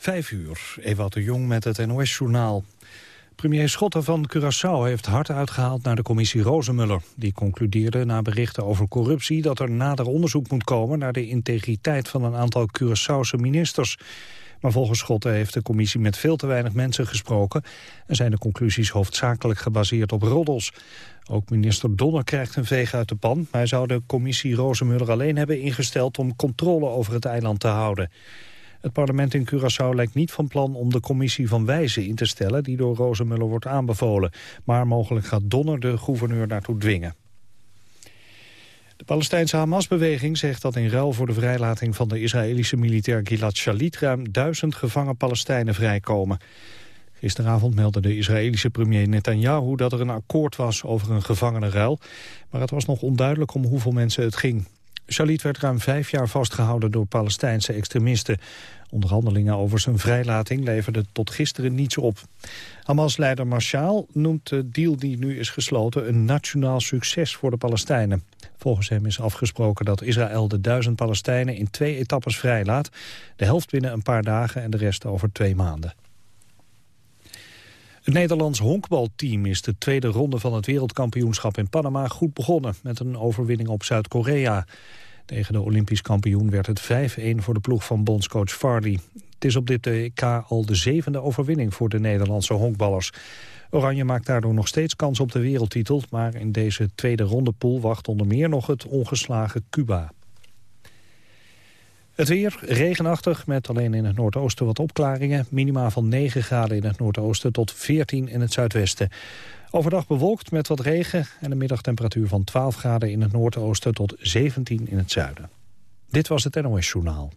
Vijf uur, Ewout de Jong met het NOS-journaal. Premier Schotten van Curaçao heeft hard uitgehaald naar de commissie Rozenmuller. Die concludeerde na berichten over corruptie dat er nader onderzoek moet komen... naar de integriteit van een aantal Curaçaose ministers. Maar volgens Schotten heeft de commissie met veel te weinig mensen gesproken... en zijn de conclusies hoofdzakelijk gebaseerd op roddels. Ook minister Donner krijgt een veeg uit de pan. Hij zou de commissie Rozenmuller alleen hebben ingesteld... om controle over het eiland te houden. Het parlement in Curaçao lijkt niet van plan om de commissie van wijzen in te stellen... die door Rozenmuller wordt aanbevolen. Maar mogelijk gaat Donner de gouverneur daartoe dwingen. De Palestijnse Hamas-beweging zegt dat in ruil voor de vrijlating van de Israëlische militair Gilad Shalit ruim duizend gevangen Palestijnen vrijkomen. Gisteravond meldde de Israëlische premier Netanyahu dat er een akkoord was over een gevangenenruil, maar het was nog onduidelijk om hoeveel mensen het ging. Shalit werd ruim vijf jaar vastgehouden door Palestijnse extremisten. Onderhandelingen over zijn vrijlating leverden tot gisteren niets op. Hamas-leider Marshall noemt de deal die nu is gesloten een nationaal succes voor de Palestijnen. Volgens hem is afgesproken dat Israël de duizend Palestijnen in twee etappes vrijlaat. De helft binnen een paar dagen en de rest over twee maanden. Het Nederlands honkbalteam is de tweede ronde van het wereldkampioenschap in Panama goed begonnen met een overwinning op Zuid-Korea. Tegen de Olympisch kampioen werd het 5-1 voor de ploeg van bondscoach Farley. Het is op dit WK al de zevende overwinning voor de Nederlandse honkballers. Oranje maakt daardoor nog steeds kans op de wereldtitel... maar in deze tweede rondepool wacht onder meer nog het ongeslagen Cuba. Het weer regenachtig met alleen in het noordoosten wat opklaringen. Minima van 9 graden in het noordoosten tot 14 in het zuidwesten. Overdag bewolkt met wat regen en een middagtemperatuur van 12 graden in het noordoosten tot 17 in het zuiden. Dit was het NOS Journaal.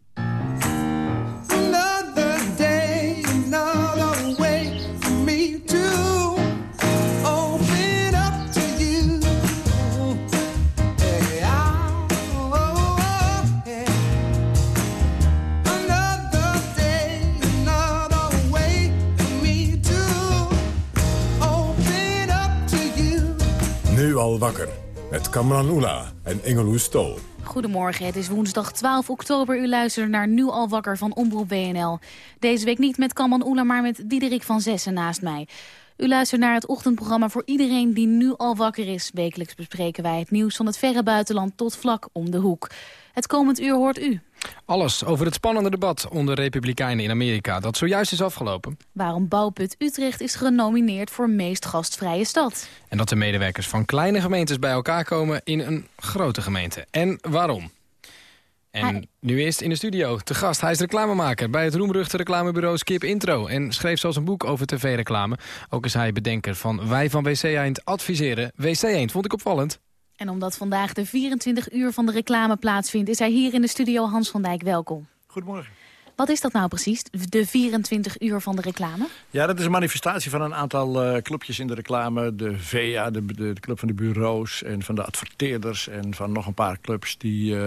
Al wakker. Met Kamran Oela en Engeloes Stol. Goedemorgen, het is woensdag 12 oktober. U luistert naar Nu al wakker van Omroep WNL. Deze week niet met Kamran Oela, maar met Diederik van Zessen naast mij. U luistert naar het ochtendprogramma voor iedereen die nu al wakker is. Wekelijks bespreken wij het nieuws van het verre buitenland tot vlak om de hoek. Het komend uur hoort u. Alles over het spannende debat onder republikeinen in Amerika... dat zojuist is afgelopen. Waarom Bouwput Utrecht is genomineerd voor meest gastvrije stad. En dat de medewerkers van kleine gemeentes bij elkaar komen in een grote gemeente. En waarom? En nu eerst in de studio, te gast. Hij is reclamemaker bij het roemruchte reclamebureau Skip Intro... en schreef zelfs een boek over tv-reclame. Ook is hij bedenker van Wij van WC Eend adviseren. WC Eend vond ik opvallend. En omdat vandaag de 24 uur van de reclame plaatsvindt... is hij hier in de studio Hans van Dijk. Welkom. Goedemorgen. Wat is dat nou precies, de 24 uur van de reclame? Ja, dat is een manifestatie van een aantal uh, clubjes in de reclame. De VEA, de, de, club van de bureaus en van de adverteerders... en van nog een paar clubs die uh,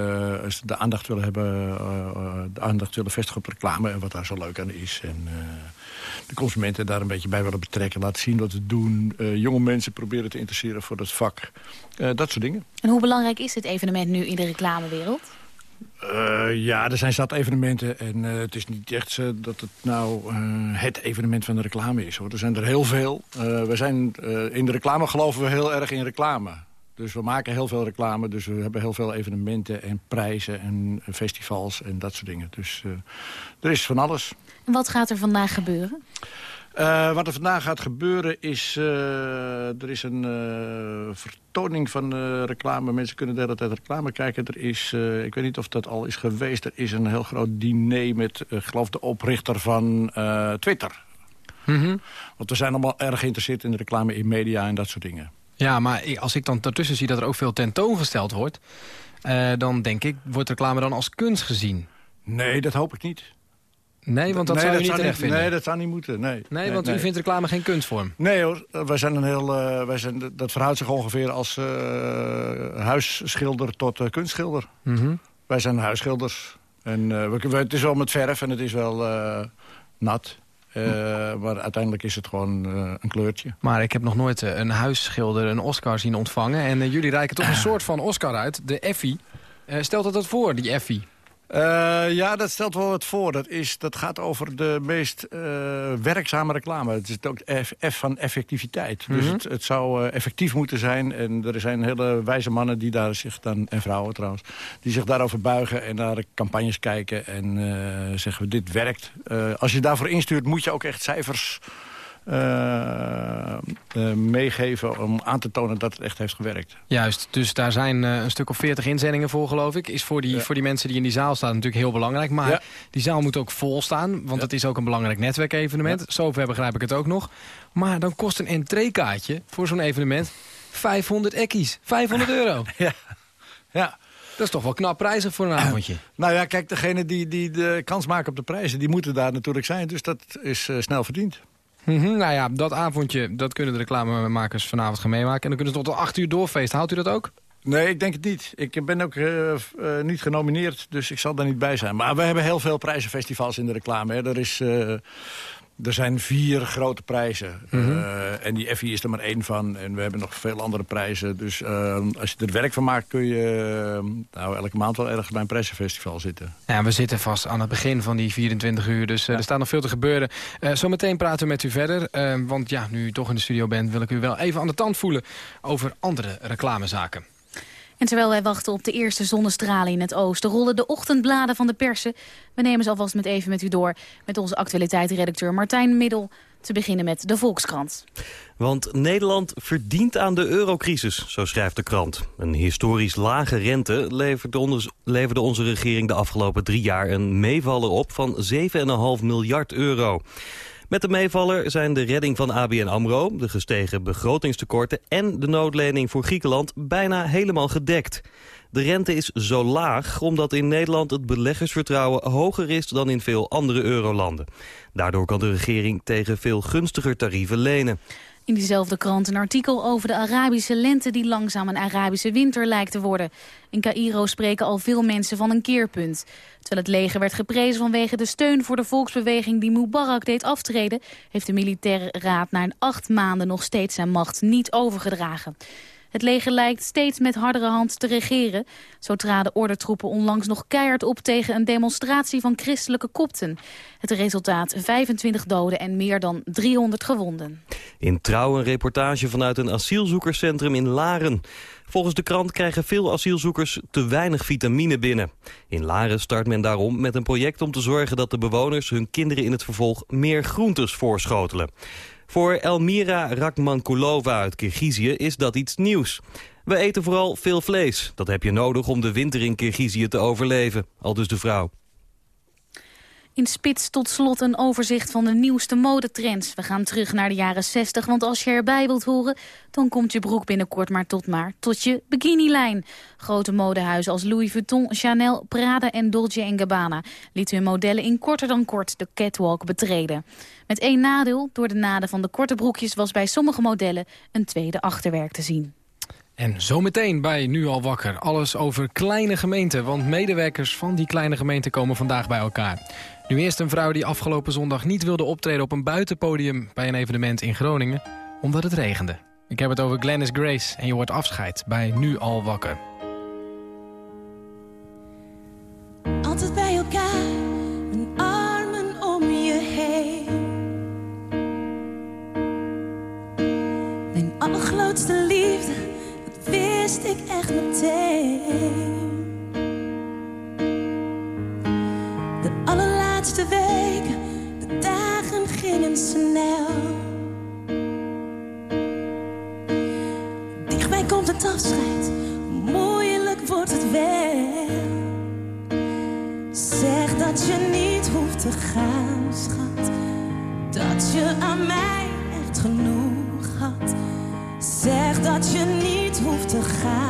de aandacht willen hebben... Uh, de aandacht willen vestigen op reclame en wat daar zo leuk aan is. En de consumenten daar een beetje bij willen betrekken. Laten zien wat we doen. jonge mensen proberen te interesseren voor het vak. dat soort dingen. En hoe belangrijk is dit evenement nu in de reclamewereld? Uh, ja, er zijn zat evenementen en uh, het is niet echt uh, dat het nou het evenement van de reclame is. Hoor. Er zijn er heel veel. we zijn, in de reclame geloven we heel erg in reclame. Dus we maken heel veel reclame, dus we hebben heel veel evenementen en prijzen en festivals en dat soort dingen. Dus er is van alles. En wat gaat er vandaag gebeuren? Uh, wat er vandaag gaat gebeuren is... Uh, er is een uh, vertoning van reclame. Mensen kunnen de hele tijd reclame kijken. Er is, ik weet niet of dat al is geweest... er is een heel groot diner met, geloof, de oprichter van Twitter. Mm -hmm. Want we zijn allemaal erg geïnteresseerd in de reclame in media en dat soort dingen. Ja, maar als ik dan daartussen zie dat er ook veel tentoongesteld wordt... dan denk ik, wordt reclame dan als kunst gezien? Nee, dat hoop ik niet. Nee, want dat zou je niet terecht vinden. Nee, dat zou niet moeten. Nee, nee, want u vindt reclame geen kunstvorm? Nee hoor, wij zijn een heel, uh, wij zijn, dat verhoudt zich ongeveer als uh, huisschilder tot kunstschilder. Mm -hmm. Wij zijn huisschilders. En, we, het is wel met verf en het is wel nat. Uh, maar uiteindelijk is het gewoon uh, een kleurtje. Maar ik heb nog nooit uh, een huisschilder een Oscar zien ontvangen. En jullie reiken toch een soort van Oscar uit, de Effie. stelt dat dat voor, die Effie? Uh, ja, dat stelt wel wat voor. Dat, is, dat gaat over de meest uh, werkzame reclame. Het is ook F, F van effectiviteit. Dus mhm. het, het zou uh, effectief moeten zijn. En er zijn hele wijze mannen die daar zich dan, en vrouwen trouwens... die zich daarover buigen en naar de campagnes kijken... en zeggen, dit werkt. als je daarvoor instuurt, moet je ook echt cijfers uh, meegeven om aan te tonen dat het echt heeft gewerkt. Juist, dus daar zijn uh, een stuk of veertig inzendingen voor geloof ik. Is voor die, voor die mensen die in die zaal staan natuurlijk heel belangrijk. Maar die zaal moet ook vol staan, want het is ook een belangrijk netwerkevenement. Ja. Zover begrijp ik het ook nog. Maar dan kost een entreekaartje voor zo'n evenement 500 ekkies. 500 euro. ja. ja. Dat is toch wel knap prijzig voor een avondje. nou ja, kijk, degene die, die de kans maken op de prijzen... die moeten daar natuurlijk zijn. Dus dat is snel verdiend. Mm nou ja, dat avondje, dat kunnen de reclamemakers vanavond gaan meemaken. En dan kunnen ze tot acht uur doorfeesten. Houdt u dat ook? Nee, ik denk het niet. Ik ben ook uh, uh, niet genomineerd, dus ik zal daar niet bij zijn. Maar we hebben heel veel prijzenfestivals in de reclame. Hè. Er is... Uh, er zijn vier grote prijzen. Mhm. Eh, en die Effie is er maar één van. En we hebben nog veel andere prijzen. Dus uh, als je er werk van maakt... kun je uh, nou, elke maand wel ergens bij een prijzenfestival zitten. Ja, we zitten vast aan het begin van die 24 uur. Dus er staat nog veel te gebeuren. zometeen praten we met u verder. want ja, nu u toch in de studio bent... wil ik u wel even aan de tand voelen over andere reclamezaken. En terwijl wij wachten op de eerste zonnestralen in het oosten... rollen de ochtendbladen van de persen. We nemen ze alvast met even met u door... met onze actualiteitsredacteur Martijn Middel... te beginnen met de Volkskrant. Want Nederland verdient aan de eurocrisis, zo schrijft de krant. Een historisch lage rente leverde, leverde onze regering de afgelopen drie jaar... een meevaller op van 7,5 miljard euro. Met de meevaller zijn de redding van ABN AMRO, de gestegen begrotingstekorten en de noodlening voor Griekenland bijna helemaal gedekt. De rente is zo laag omdat in Nederland het beleggersvertrouwen hoger is dan in veel andere eurolanden. Daardoor kan de regering tegen veel gunstiger tarieven lenen. In diezelfde krant een artikel over de Arabische lente die langzaam een Arabische winter lijkt te worden. In Cairo spreken al veel mensen van een keerpunt. Terwijl het leger werd geprezen vanwege de steun voor de volksbeweging die Mubarak deed aftreden, heeft de militaire raad na acht maanden nog steeds zijn macht niet overgedragen. Het leger lijkt steeds met hardere hand te regeren. Zo traden ordentroepen onlangs nog keihard op tegen een demonstratie van christelijke kopten. Het resultaat 25 doden en meer dan 300 gewonden. In Trouw een reportage vanuit een asielzoekerscentrum in Laren. Volgens de krant krijgen veel asielzoekers te weinig vitamine binnen. In Laren start men daarom met een project om te zorgen dat de bewoners hun kinderen in het vervolg meer groentes voorschotelen. Voor Elmira Rakmankulova uit Kirgizië is dat iets nieuws. We eten vooral veel vlees. Dat heb je nodig om de winter in Kirgizië te overleven, al dus de vrouw. In Spits tot slot een overzicht van de nieuwste modetrends. We gaan terug naar de jaren 60, want als je erbij wilt horen... dan komt je broek binnenkort maar tot maar tot je bikinilijn. Grote modehuizen als Louis Vuitton, Chanel, Prada en Dolce Gabbana... lieten hun modellen in korter dan kort de catwalk betreden. Met één nadeel, door de naden van de korte broekjes... was bij sommige modellen een tweede achterwerk te zien. En zometeen bij Nu al wakker. Alles over kleine gemeenten, want medewerkers van die kleine gemeenten komen vandaag bij elkaar. Nu eerst een vrouw die afgelopen zondag niet wilde optreden op een buitenpodium bij een evenement in Groningen, omdat het regende. Ik heb het over Glennis Grace en je wordt afscheid bij Nu al wakker. Altijd bij elkaar, mijn armen om je heen. Mijn allergrootste liefde, dat wist ik echt meteen. Gingen snel. Dichtbij komt het afscheid, moeilijk wordt het wel. Zeg dat je niet hoeft te gaan, schat. Dat je aan mij echt genoeg had. Zeg dat je niet hoeft te gaan,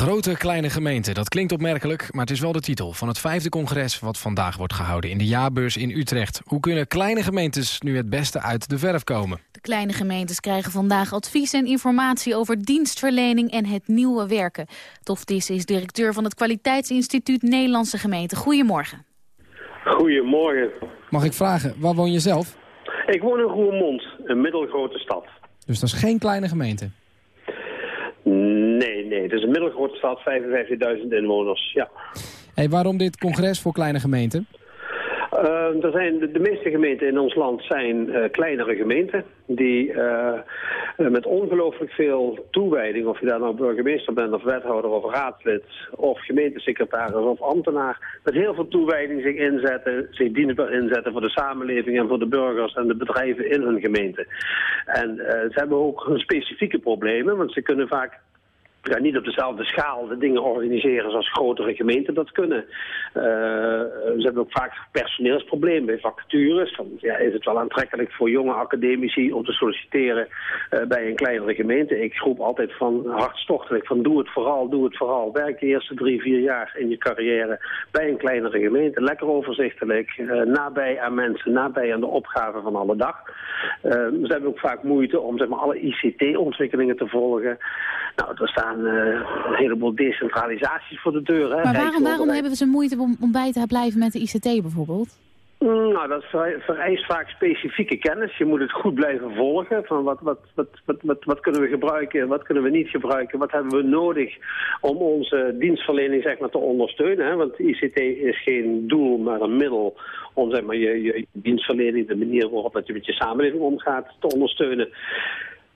grote kleine gemeente, dat klinkt opmerkelijk, maar het is wel de titel van het vijfde congres wat vandaag wordt gehouden in de jaarbeurs in Utrecht. Hoe kunnen kleine gemeentes nu het beste uit de verf komen? De kleine gemeentes krijgen vandaag advies en informatie over dienstverlening en het nieuwe werken. Tof Dis is directeur van het Kwaliteitsinstituut Nederlandse Gemeenten. Goedemorgen. Goedemorgen. Mag ik vragen, waar woon je zelf? Ik woon in Roermond, een middelgrote stad. Dus dat is geen kleine gemeente. Nee, nee, het is een middelgrote stad, 55.000 inwoners, ja. Hey, waarom dit congres voor kleine gemeenten? Eh, er zijn de, meeste gemeenten in ons land zijn eh, kleinere gemeenten die eh, eh, met ongelooflijk veel toewijding, of je daar nou burgemeester bent of wethouder of raadslid of gemeentesecretaris of ambtenaar, met heel veel toewijding zich inzetten, zich dienstbaar inzetten voor de samenleving en voor de burgers en de bedrijven in hun gemeente. En ze hebben ook hun specifieke problemen, want ze kunnen vaak ja, niet op dezelfde schaal de dingen organiseren zoals grotere gemeenten dat kunnen. Eh, ze hebben ook vaak personeelsproblemen bij vacatures. Dan ja, is het wel aantrekkelijk voor jonge academici om te solliciteren eh, bij een kleinere gemeente. Ik roep altijd van hartstochtelijk van doe het vooral, doe het vooral. Werk de eerste drie, vier jaar in je carrière bij een kleinere gemeente. Lekker overzichtelijk, eh, nabij aan mensen, nabij aan de opgaven van alle dag. Ze hebben ook vaak moeite om zeg maar, alle ICT-ontwikkelingen te volgen. Nou, er staan eh, een heleboel decentralisaties voor de deur. Hè. Maar waarom, waarom hebben we zo moeite om, om bij te blijven met de ICT bijvoorbeeld? Mm, Nou, dat ver- vereist vaak specifieke kennis. Je moet het goed blijven volgen. Van wat, wat, wat, wat, wat, wat kunnen we gebruiken, wat kunnen we niet gebruiken, wat hebben we nodig om onze dienstverlening zeg maar, te ondersteunen. Hè? Want ICT is geen doel, maar een middel om zeg maar, je, je dienstverlening, de manier waarop dat je met je samenleving omgaat, te ondersteunen.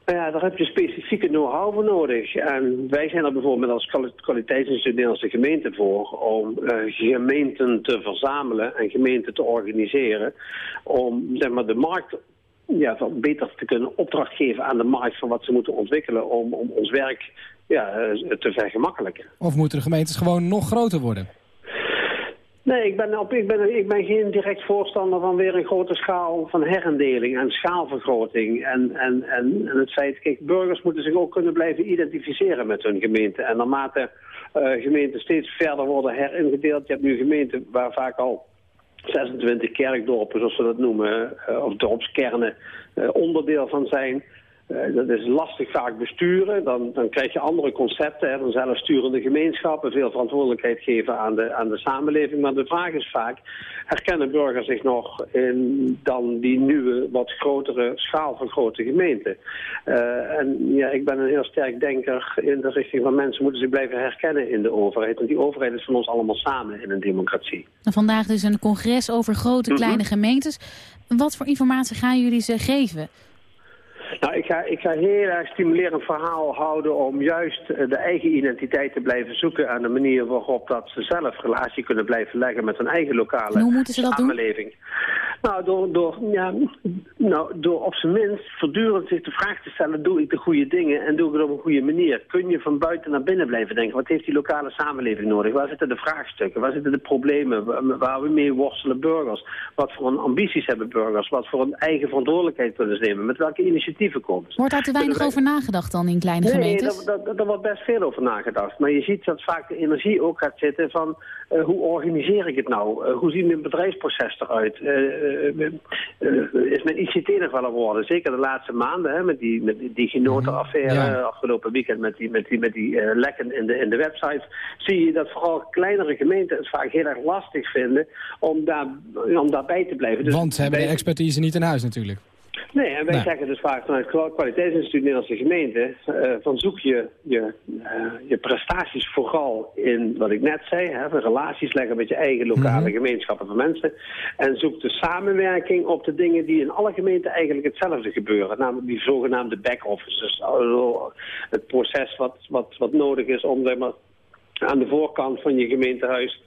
Ja, daar heb je specifieke know-how voor nodig. En wij zijn er bijvoorbeeld als kwali- kwaliteitsinstituut Nederlandse gemeente voor... om eh, gemeenten te verzamelen en gemeenten te organiseren... om zeg maar, de markt ja, beter te kunnen opdracht geven aan de markt... van wat ze moeten ontwikkelen om, om ons werk ja, eh, te vergemakkelijken. Of moeten de gemeentes gewoon nog groter worden? Nee, ik ben, op, ik, ben, ik ben geen direct voorstander van weer een grote schaal van herindeling en schaalvergroting. En, en, en, het feit, kijk, burgers moeten zich ook kunnen blijven identificeren met hun gemeente. En naarmate eh gemeenten steeds verder worden heringedeeld, je hebt nu gemeenten waar vaak al 26 kerkdorpen, zoals we dat noemen, eh, of dorpskernen, eh, onderdeel van zijn. Uh, dat is lastig vaak besturen. Dan, dan krijg je andere concepten. Hè, dan zelfsturende gemeenschappen, veel verantwoordelijkheid geven aan de, aan de samenleving. Maar de vraag is vaak, herkennen burgers zich nog in dan die nieuwe, wat grotere schaal van grote gemeenten? Uh, en ja, ik ben een heel sterk denker in de richting van mensen moeten zich blijven herkennen in de overheid. Want die overheid is van ons allemaal samen in een democratie. Vandaag dus een congres over grote, mhm. kleine gemeentes. Wat voor informatie gaan jullie ze geven? Nou, ik ga, ik ga heel erg stimulerend verhaal houden om juist eh, de eigen identiteit te blijven zoeken... aan de manier waarop dat ze zelf relatie kunnen blijven leggen met hun eigen lokale Hoe moeten ze dat samenleving. Doen? Nou, door, door, ja, nou, door op zijn minst voortdurend zich de vraag te stellen... doe ik de goede dingen en doe ik het op een goede manier? Kun je van buiten naar binnen blijven denken? Wat heeft die lokale samenleving nodig? Waar zitten de vraagstukken? Waar zitten de problemen? Waar we mee worstelen burgers? Wat voor een ambities hebben burgers? Wat voor een eigen verantwoordelijkheid kunnen ze nemen? Met welke initiatieven komen? Wordt daar te weinig over nagedacht dan in kleine nee, gemeentes? Nee, daar wordt best veel over nagedacht. Maar je ziet dat vaak de energie ook gaat zitten van... Uh, hoe organiseer ik het nou? Uh, hoe ziet mijn bedrijfsproces eruit? Uh, uh, is mijn ICT nog wel aan worden. Zeker de laatste maanden, hè, met die, met die genotenaffaire ja. afgelopen weekend met die, met die, met die uh, lekken in de, in de websites, zie je dat vooral kleinere gemeenten het vaak heel erg lastig vinden om, daar, om daarbij te blijven. Dus Want ze hebben de expertise niet in huis natuurlijk. Nee, en wij zeggen dus vaak vanuit het kwaliteitsinstituut Nederlandse gemeente... Uh, van zoek je je, uh, je prestaties vooral in wat ik net zei... Hè, van relaties leggen met je eigen lokale mm -hmm. gemeenschappen van mensen... en zoek de samenwerking op de dingen die in alle gemeenten eigenlijk hetzelfde gebeuren. Namelijk die zogenaamde back-offices. Het proces wat, wat, wat nodig is om zeg maar, aan de voorkant van je gemeentehuis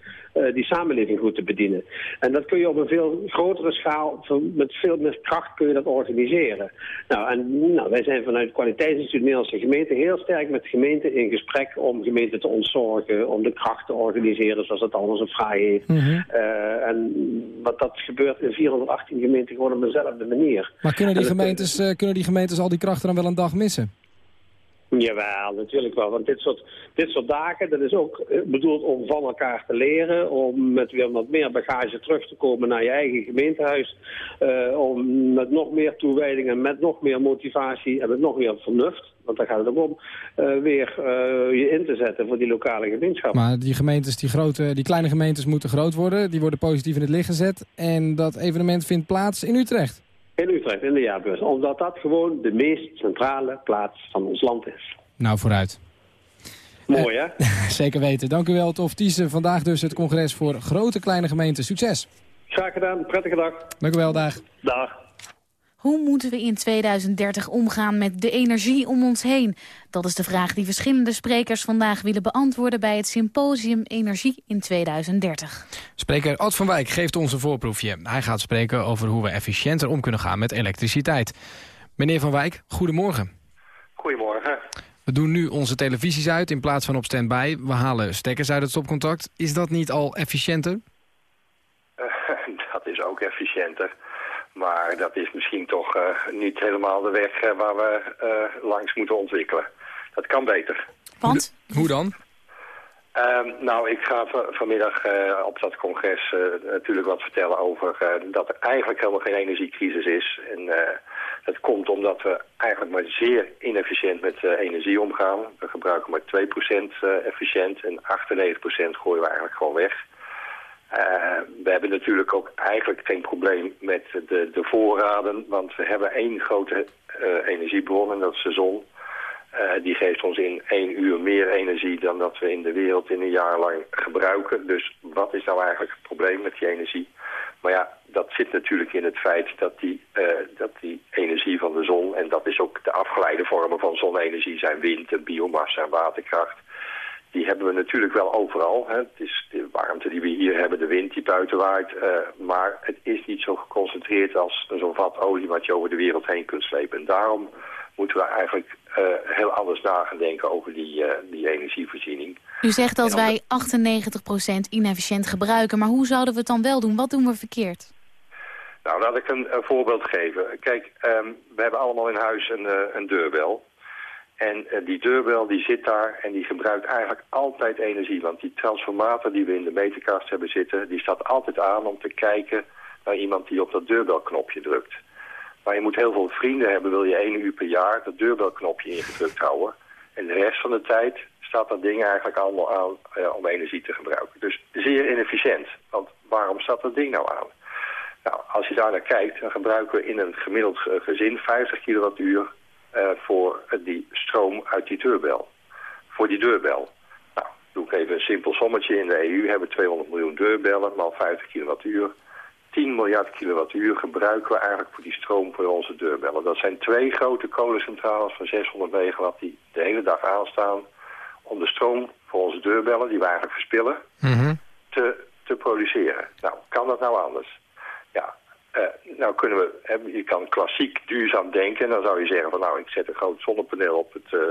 die samenleving goed te bedienen. En dat kun je op een veel grotere schaal, met veel meer kracht kun je dat organiseren. Nou, en nou, wij zijn vanuit het kwaliteitsinstituut Nederlandse gemeente heel sterk met gemeenten in gesprek om gemeenten te ontzorgen, om de kracht te organiseren zoals dat anders een vraag heeft. Mm -hmm. uh, en wat dat gebeurt in 418 gemeenten gewoon op dezelfde manier. Maar kunnen die, gemeentes, uh, kunnen die gemeentes al die krachten dan wel een dag missen? Jawel, natuurlijk wel. Want dit soort, dit soort dagen, dat is ook bedoeld om van elkaar te leren. Om met weer wat meer bagage terug te komen naar je eigen gemeentehuis. Uh, om met nog meer toewijding en met nog meer motivatie en met nog meer vernuft. Want daar gaat het ook om, uh, weer je in te zetten voor die lokale gemeenschap. Maar die gemeentes, die, grote, die kleine gemeentes moeten groot worden. Die worden positief in het licht gezet. En dat evenement vindt plaats in Utrecht. In Utrecht, in de jaarbeurs. Omdat dat gewoon de meest centrale plaats van ons land is. Nou, vooruit. Mooi, hè? Uh, zeker weten. Dank u wel, Tof Thiessen. Vandaag dus het congres voor grote kleine gemeenten. Succes. Graag gedaan. Prettige dag. Dank u wel. Dag. Dag. Hoe moeten we in 2030 omgaan met de energie om ons heen? Dat is de vraag die verschillende sprekers vandaag willen beantwoorden... bij het symposium Energie in 2030. Spreker Ad van Wijk geeft ons een voorproefje. Hij gaat spreken over hoe we efficiënter om kunnen gaan met elektriciteit. Meneer van Wijk, goedemorgen. Goedemorgen. We doen nu onze televisies uit in plaats van op standby. We halen stekkers uit het stopcontact. Is dat niet al efficiënter? Uh, dat is ook efficiënter. Maar dat is misschien toch uh, niet helemaal de weg uh, waar we uh, langs moeten ontwikkelen. Dat kan beter. Want? Hoe, dan? Uh, nou, ik ga vanmiddag op dat congres natuurlijk wat vertellen over dat er eigenlijk helemaal geen energiecrisis is. En dat komt omdat we eigenlijk maar zeer inefficiënt met energie omgaan. We gebruiken maar 2% efficiënt en 98% gooien we eigenlijk gewoon weg. Uh, we hebben natuurlijk ook eigenlijk geen probleem met de, de voorraden, want we hebben één grote uh, energiebron en dat is de zon. Uh, die geeft ons in één uur meer energie dan dat we in de wereld in een jaar lang gebruiken. Dus wat is nou eigenlijk het probleem met die energie? Maar ja, dat zit natuurlijk in het feit dat die, dat die energie van de zon, en dat is ook de afgeleide vormen van zonne-energie, zijn wind en biomassa en waterkracht die hebben we natuurlijk wel overal. Hè. Het is de warmte die we hier hebben, de wind die buiten waait. Uh, maar het is niet zo geconcentreerd als zo'n vat olie wat je over de wereld heen kunt slepen. En daarom moeten we eigenlijk uh, heel anders na gaan denken over die, uh, die energievoorziening. U zegt dat wij 98% inefficiënt gebruiken, maar hoe zouden we het dan wel doen? Wat doen we verkeerd? Nou, laat ik een, een voorbeeld geven. Kijk, um, we hebben allemaal in huis een, een deurbel. En uh, die deurbel die zit daar en die gebruikt eigenlijk altijd energie. Want die transformator die we in de meterkast hebben zitten... die staat altijd aan om te kijken naar iemand die op dat deurbelknopje drukt. Maar je moet heel veel vrienden hebben, wil je één uur per jaar dat deurbelknopje ingedrukt houden. En de rest van de tijd staat dat ding eigenlijk allemaal aan uh, om energie te gebruiken. Dus zeer inefficiënt. Want waarom staat dat ding nou aan? Nou, als je daar naar kijkt, dan gebruiken we in een gemiddeld gezin 50 kilowattuur voor die stroom uit die deurbel. Voor die deurbel. Nou, doe ik even een simpel sommetje. In de EU hebben we 200 miljoen deurbellen, maar 50 kilowattuur. 10 miljard kilowattuur gebruiken we eigenlijk voor die stroom voor onze deurbellen. Dat zijn twee grote kolencentrales van 600 megawatt die de hele dag aanstaan om de stroom voor onze deurbellen, die we eigenlijk verspillen, mm te, te produceren. Nou, kan dat nou anders? Uh, nou kunnen we, hè, je kan klassiek duurzaam denken en dan zou je zeggen van nou, ik zet een groot zonnepaneel op het, uh,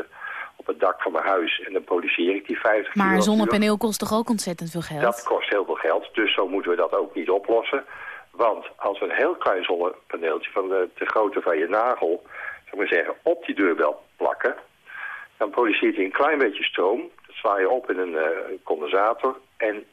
op het dak van mijn huis en dan produceer ik die 50 Maar een zonnepaneel kost toch ook ontzettend veel geld? Dat kost heel veel geld, dus zo moeten we dat ook niet oplossen. Want als we een heel klein zonnepaneeltje van de, de grootte van je nagel, zou ik maar zeggen, op die deurbel plakken, dan produceert hij een klein beetje stroom. Dat sla je op in een uh, condensator. En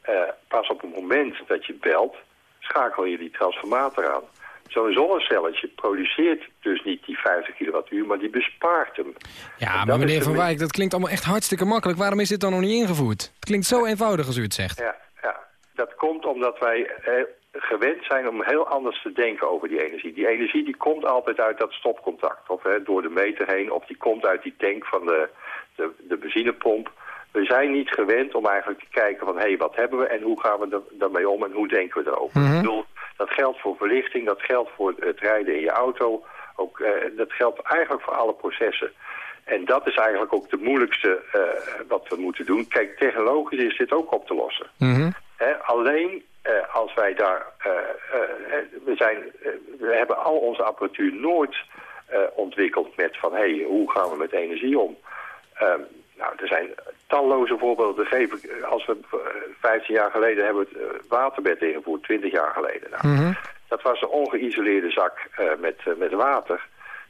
pas op het moment dat je belt, schakel je die transformator aan. Zo'n zonnecelletje produceert dus niet die 50 kilowattuur, maar die bespaart hem. Ja, maar meneer Van Wijk, dat klinkt allemaal echt hartstikke makkelijk. Waarom is dit dan nog niet ingevoerd? Het klinkt zo eenvoudig als u het zegt. Ja, ja. dat komt omdat wij eh, gewend zijn om heel anders te denken over die energie. Die energie die komt altijd uit dat stopcontact, of hè, door de meter heen, of die komt uit die tank van de, de, de benzinepomp. We zijn niet gewend om eigenlijk te kijken van, hé, hey, wat hebben we en hoe gaan we er, daarmee om en hoe denken we erover. Mm -hmm. Ik bedoel, dat geldt voor verlichting, dat geldt voor het rijden in je auto, ook, uh, dat geldt eigenlijk voor alle processen. En dat is eigenlijk ook de moeilijkste uh, wat we moeten doen. Kijk, technologisch is dit ook op te lossen. Mm -hmm. He, alleen uh, als wij daar... We, zijn, we hebben al onze apparatuur nooit ontwikkeld met van... hé, hey, hoe gaan we met energie om? Nou, er zijn talloze voorbeelden te geven. Als we 15 jaar geleden hebben we het waterbed ingevoerd, 20 jaar geleden. Nou, mm -hmm. Dat was een ongeïsoleerde zak met, met water.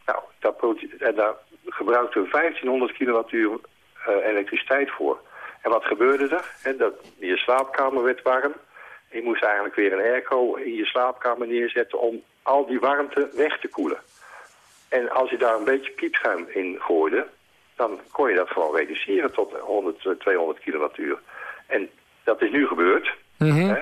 Nou, daar, en daar gebruikten we 1500 kilowattuur elektriciteit voor. En wat gebeurde er? He, dat, je slaapkamer werd warm. Je moest eigenlijk weer een airco in je slaapkamer neerzetten om al die warmte weg te koelen. En als je daar een beetje piepschuim in gooide, dan kon je dat gewoon reduceren tot 100, 200 kilowattuur. En dat is nu gebeurd. Mm -hmm. uh,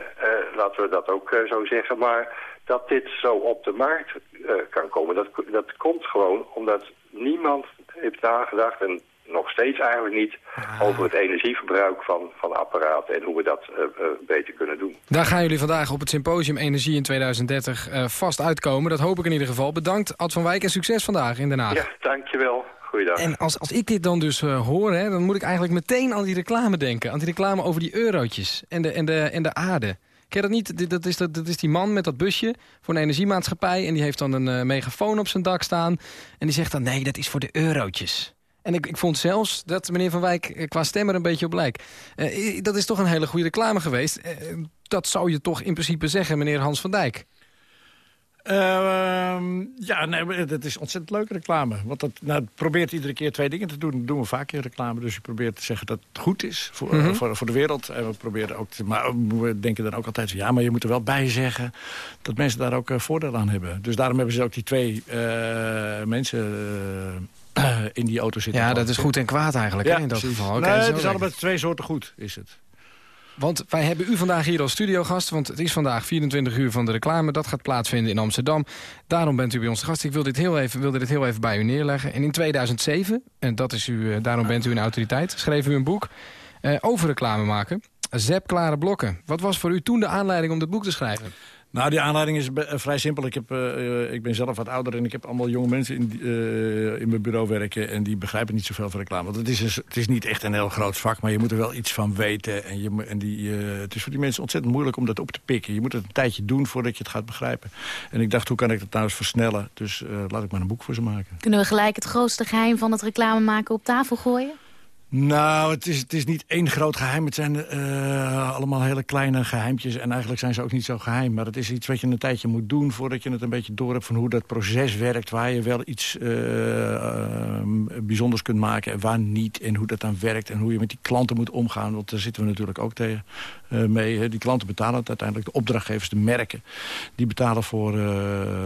laten we dat ook uh, zo zeggen. Maar dat dit zo op de markt uh, kan komen, dat, dat komt gewoon omdat niemand heeft nagedacht... en nog steeds eigenlijk niet ah. over het energieverbruik van, van apparaten en hoe we dat beter kunnen doen. Daar gaan jullie vandaag op het symposium Energie in 2030 uh, vast uitkomen. Dat hoop ik in ieder geval. Bedankt Ad van Wijk en succes vandaag in Den Haag. Ja, dankjewel. Goeiedag. En als, als ik dit dan dus hoor, hè, dan moet ik eigenlijk meteen aan die reclame denken. Aan die reclame over die eurotjes en de, en de, en de aarde. Ken dat niet? Dat is, dat, dat is die man met dat busje voor een energiemaatschappij... en die heeft dan een megafoon op zijn dak staan... en die zegt dan, nee, dat is voor de eurotjes. En ik, ik vond zelfs dat meneer Van Wijk qua stem er een beetje op lijkt. Uh, dat is toch een hele goede reclame geweest. Uh, dat zou je toch in principe zeggen, meneer Hans van Dijk? Uh, ja, nee, dat is ontzettend leuke reclame. Want dat nou, probeert iedere keer twee dingen te doen. Dat doen we vaak in reclame. Dus je probeert te zeggen dat het goed is voor, Mhm. uh, voor, voor de wereld. En we proberen ook te, maar we denken dan ook altijd van... ja, maar je moet er wel bij zeggen dat mensen daar ook uh, voordeel aan hebben. Dus daarom hebben ze ook die twee uh, mensen in die auto zitten. Ja, dat is goed en kwaad eigenlijk ja, in dat precies. geval. Okay, nee, het is allemaal twee soorten goed, is het. Want wij hebben u vandaag hier als studiogast. Want het is vandaag 24 uur van de reclame. Dat gaat plaatsvinden in Amsterdam. Daarom bent u bij ons gast. Ik wil dit heel even, wilde dit heel even bij u neerleggen. En in 2007, en dat is u, daarom bent u een autoriteit... schreef u een boek uh, over reclame maken. Zep Klare Blokken. Wat was voor u toen de aanleiding om dit boek te schrijven? Nou, die aanleiding is uh, vrij simpel. Ik, heb, uh, ik ben zelf wat ouder en ik heb allemaal jonge mensen in, in mijn bureau werken... en die begrijpen niet zoveel van reclame. Want het is, een, het is niet echt een heel groot vak, maar je moet er wel iets van weten. En, je, en die, het is voor die mensen ontzettend moeilijk om dat op te pikken. Je moet het een tijdje doen voordat je het gaat begrijpen. En ik dacht, hoe kan ik dat nou eens versnellen? Dus laat ik maar een boek voor ze maken. Kunnen we gelijk het grootste geheim van het reclame maken op tafel gooien? Nou, het is, het is niet één groot geheim. Het zijn uh, allemaal hele kleine geheimpjes. En eigenlijk zijn ze ook niet zo geheim. Maar het is iets wat je een tijdje moet doen... voordat je het een beetje door hebt van hoe dat proces werkt. Waar je wel iets uh, uh, bijzonders kunt maken en waar niet. En hoe dat dan werkt en hoe je met die klanten moet omgaan. Want daar zitten we natuurlijk ook tegen mee. Die klanten betalen het uiteindelijk. De opdrachtgevers, de merken. Die betalen voor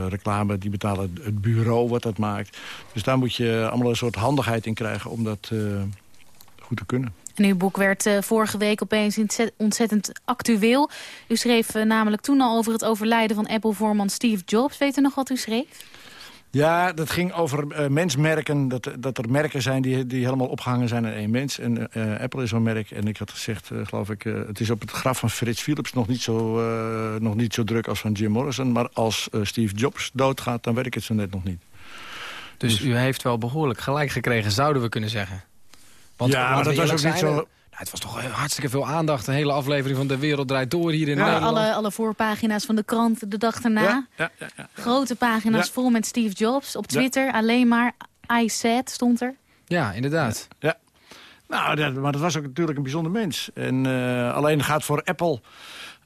reclame. Die betalen het bureau wat dat maakt. Dus daar moet je allemaal een soort handigheid in krijgen... om dat goed te kunnen. En uw boek werd uh, vorige week opeens ontzettend actueel. U schreef uh, namelijk toen al over het overlijden van Apple-voorman Steve Jobs. Weet u nog wat u schreef? Ja, dat ging over uh, mensmerken. Dat, dat er merken zijn die, die helemaal opgehangen zijn aan één mens. En Apple is zo'n merk. En ik had gezegd, geloof ik... het is op het graf van Frits Philips nog niet zo, nog niet zo druk als van Jim Morrison. Maar als Steve Jobs doodgaat, dan weet ik het zo net nog niet. Dus, dus u heeft wel behoorlijk gelijk gekregen, zouden we kunnen zeggen. Want, ja, maar dat was ook niet zo... Nou, het was toch hartstikke veel aandacht. Een hele aflevering van De Wereld Draait Door hier in Nederland. Alle, alle voorpagina's van de krant de dag erna. Ja, ja, ja, Grote pagina's vol met Steve Jobs. Op Twitter alleen maar I said stond er. Ja, inderdaad. Ja. Nou, dat, maar dat was ook natuurlijk een bijzonder mens. En uh, alleen gaat voor Apple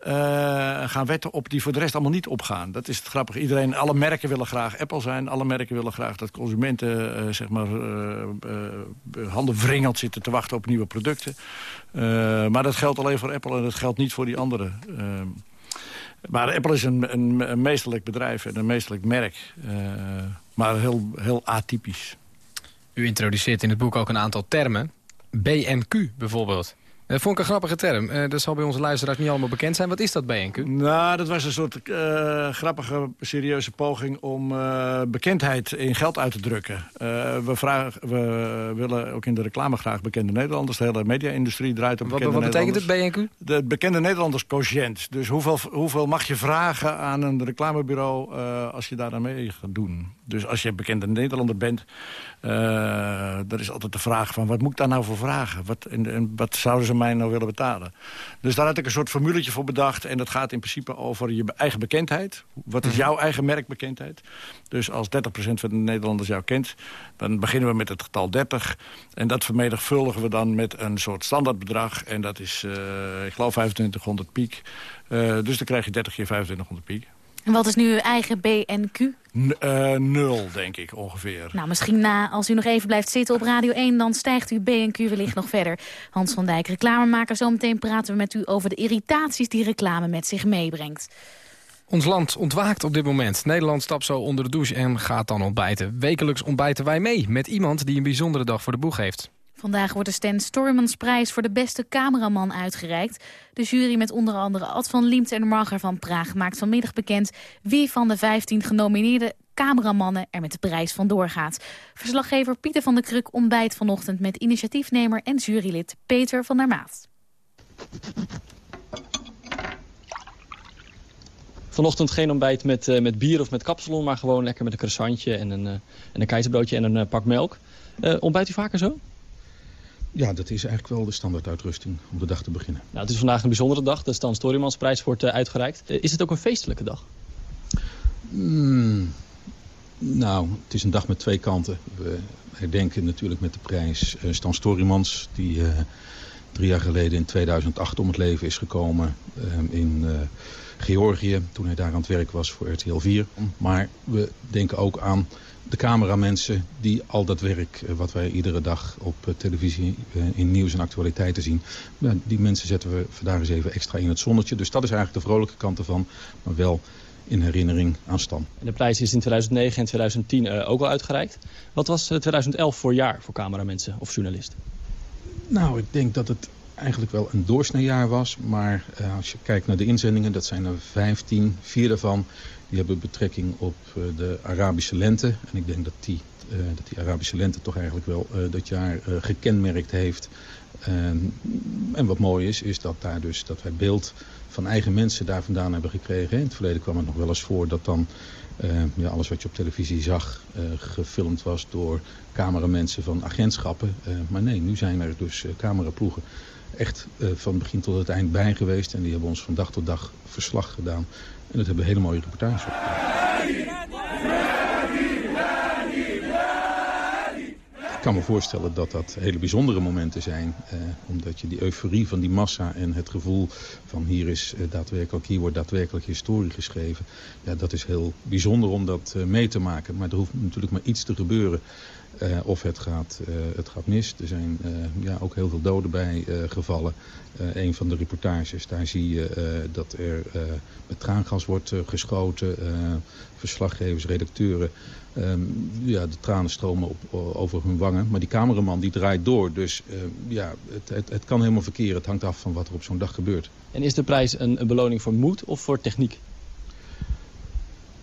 uh, gaan wetten op die voor de rest allemaal niet opgaan. Dat is het grappige. Iedereen, alle merken willen graag Apple zijn. Alle merken willen graag dat consumenten uh, zeg maar, uh, handen wringeld zitten te wachten op nieuwe producten. maar dat geldt alleen voor Apple en dat geldt niet voor die anderen. maar Apple is een, een, een, meesterlijk bedrijf en een meesterlijk merk. maar heel, heel atypisch. U introduceert in het boek ook een aantal termen. BNQ bijvoorbeeld. Eh, vond ik een grappige term. Uh, dat zal bij onze luisteraars niet allemaal bekend zijn. Wat is dat BNQ? Nou, dat was een soort uh, grappige, serieuze poging om bekendheid in geld uit te drukken. we, vragen, we willen ook in de reclame graag bekende Nederlanders. De hele media-industrie draait op wat, bekende Wat betekent het BNQ? De bekende Nederlanders quotient. Dus hoeveel, hoeveel mag je vragen aan een reclamebureau als je daar aan mee gaat doen? Dus als je bekende Nederlander bent, uh, is altijd de vraag van... wat moet ik daar nou voor vragen? Wat, en, en, wat zouden ze mij nou willen betalen? Dus daar had ik een soort formuletje voor bedacht. En dat gaat in principe over je eigen bekendheid. Wat is mhm. jouw eigen merkbekendheid? Dus als 30% van de Nederlanders jou kent... dan beginnen we met het getal 30. En dat vermenigvuldigen we dan met een soort standaardbedrag. En dat is, uh, ik geloof, 2500 piek. Uh, dus dan krijg je 30 keer 2500 piek. En wat is nu uw eigen BNQ? uh, nul, denk ik, ongeveer. Nou, misschien na, als u nog even blijft zitten op Radio 1... dan stijgt uw BNQ wellicht nog verder. Hans van Dijk, reclamemaker. Zometeen praten we met u over de irritaties die reclame met zich meebrengt. Ons land ontwaakt op dit moment. Nederland stapt zo onder de douche en gaat dan ontbijten. Wekelijks ontbijten wij mee met iemand die een bijzondere dag voor de boeg heeft. Vandaag wordt de Stan Stormans-prijs voor de beste cameraman uitgereikt. De jury met onder andere Ad van Liemt en Marger van Praag maakt vanmiddag bekend... wie van de 15 genomineerde cameramannen er met de prijs vandoor gaat. Verslaggever Pieter van der Kruk ontbijt vanochtend met initiatiefnemer en jurylid Peter van der Maat. Vanochtend geen ontbijt met, uh, met bier of met kapsalon, maar gewoon lekker met een croissantje en een, uh, en een keizerbroodje en een uh, pak melk. ontbijt u vaker zo? Ja, dat is eigenlijk wel de standaarduitrusting om de dag te beginnen. Nou, het is vandaag een bijzondere dag. De Stan Storymansprijs wordt uh, uitgereikt. Uh, is het ook een feestelijke dag? Mm, nou, het is een dag met twee kanten. We herdenken natuurlijk met de prijs uh, Stan Storymans... die drie jaar geleden in 2008 om het leven is gekomen in Georgië... toen hij daar aan het werk was voor RTL 4. Maar we denken ook aan de cameramensen die al dat werk eh, wat wij iedere dag op eh, televisie eh, in nieuws en actualiteiten zien. Die mensen zetten we vandaag eens even extra in het zonnetje. Dus dat is eigenlijk de vrolijke kant ervan, maar wel in herinnering aan Stan. En de prijs is in 2009 en 2010 ook al uitgereikt. Wat was 2011 voor jaar voor cameramensen of journalisten? Nou, ik denk dat het eigenlijk wel een doorsneejaar was. Maar als je kijkt naar de inzendingen, dat zijn er 15. Vier daarvan die hebben betrekking op eh, de Arabische lente. En ik denk dat die, eh, dat die Arabische lente toch eigenlijk wel eh, dat jaar gekenmerkt heeft. En, en wat mooi is, is dat, daar dus, dat wij beeld van eigen mensen daar vandaan hebben gekregen. In het verleden kwam het nog wel eens voor dat dan ja, alles wat je op televisie zag gefilmd was door cameramensen van agentschappen. maar nee, nu zijn er dus cameraploegen echt van begin tot het eind bij geweest. En die hebben ons van dag tot dag verslag gedaan en dat hebben we hele mooie reportages. Ik kan me voorstellen dat dat hele bijzondere momenten zijn. Eh, omdat je die euforie van die massa en het gevoel van hier, is, eh, daadwerkelijk, hier wordt daadwerkelijk historie geschreven. Ja, dat is heel bijzonder om dat eh, mee te maken. Maar er hoeft natuurlijk maar iets te gebeuren. Uh, of het gaat, het gaat mis. Er zijn ja, ook heel veel doden bij gevallen. een van de reportages, daar zie je dat er met traangas wordt geschoten. verslaggevers, redacteuren Um, ja, de tranen stromen op, over hun wangen. Maar die cameraman die draait door. Dus uh, ja, het, het, het, kan helemaal verkeren. Het hangt af van wat er op zo'n dag gebeurt. En is de prijs een, een, beloning voor moed of voor techniek?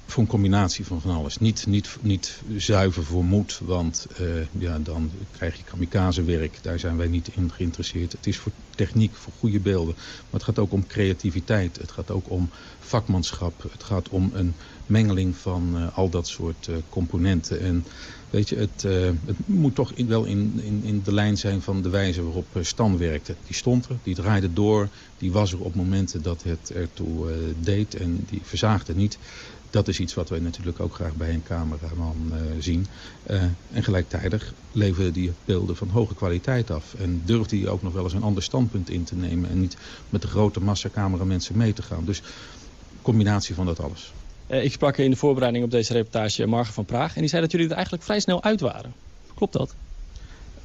Voor een combinatie van van alles. Niet, niet, niet zuiver voor moed, want uh, ja, dan krijg je kamikaze werk. Daar zijn wij niet in geïnteresseerd. Het is voor techniek, voor goede beelden. Maar het gaat ook om creativiteit. Het gaat ook om vakmanschap. Het gaat om een mengeling van uh, al dat soort uh, componenten. En weet je, het, uh, het moet toch wel in, in, in de lijn zijn van de wijze waarop Stan werkte. Die stond er, die draaide door, die was er op momenten dat het ertoe deed en die verzaagde niet. Dat is iets wat wij natuurlijk ook graag bij een cameraman zien. en gelijktijdig leverde die beelden van hoge kwaliteit af. En durfde hij ook nog wel eens een ander standpunt in te nemen. En niet met de grote massa cameramensen mee te gaan. Dus combinatie van dat alles. Uh, ik sprak in de voorbereiding op deze reportage Margen van Praag. En die zei dat jullie er eigenlijk vrij snel uit waren. Klopt dat?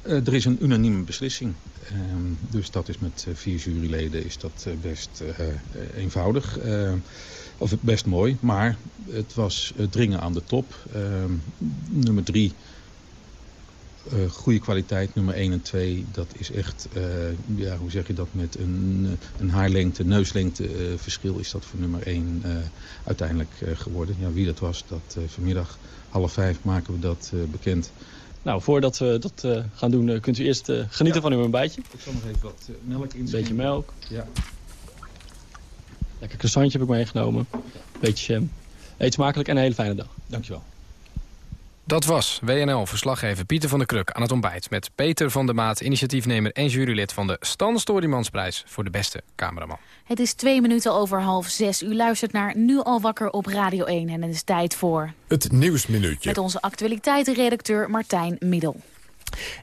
Uh, er is een unanieme beslissing. Uh, dus dat is met vier juryleden is dat best eenvoudig. of best mooi. Maar het was dringen aan de top. Ehm, nummer drie uh, goede kwaliteit, nummer 1 en 2, dat is echt, uh, ja, hoe zeg je dat, met een, een haarlengte, neuslengte uh, verschil is dat voor nummer 1 uiteindelijk geworden. Ja, wie dat was, dat vanmiddag half vijf maken we dat bekend. Nou, voordat we dat gaan doen, kunt u eerst genieten ja. van uw ontbijtje. Ik zal nog even wat melk in. Beetje melk. Ja. Lekker croissantje heb ik meegenomen. Beetje jam. Eet smakelijk en een hele fijne dag. Dankjewel. Dat was WNL-verslaggever Pieter van der Kruk aan het ontbijt... met Peter van der Maat, initiatiefnemer en jurylid van de Stan Storymansprijs... voor de beste cameraman. Het is twee minuten over half zes. U luistert naar Nu al wakker op Radio 1 en het is tijd voor... Het Nieuwsminuutje. Met onze actualiteitenredacteur Martijn Middel.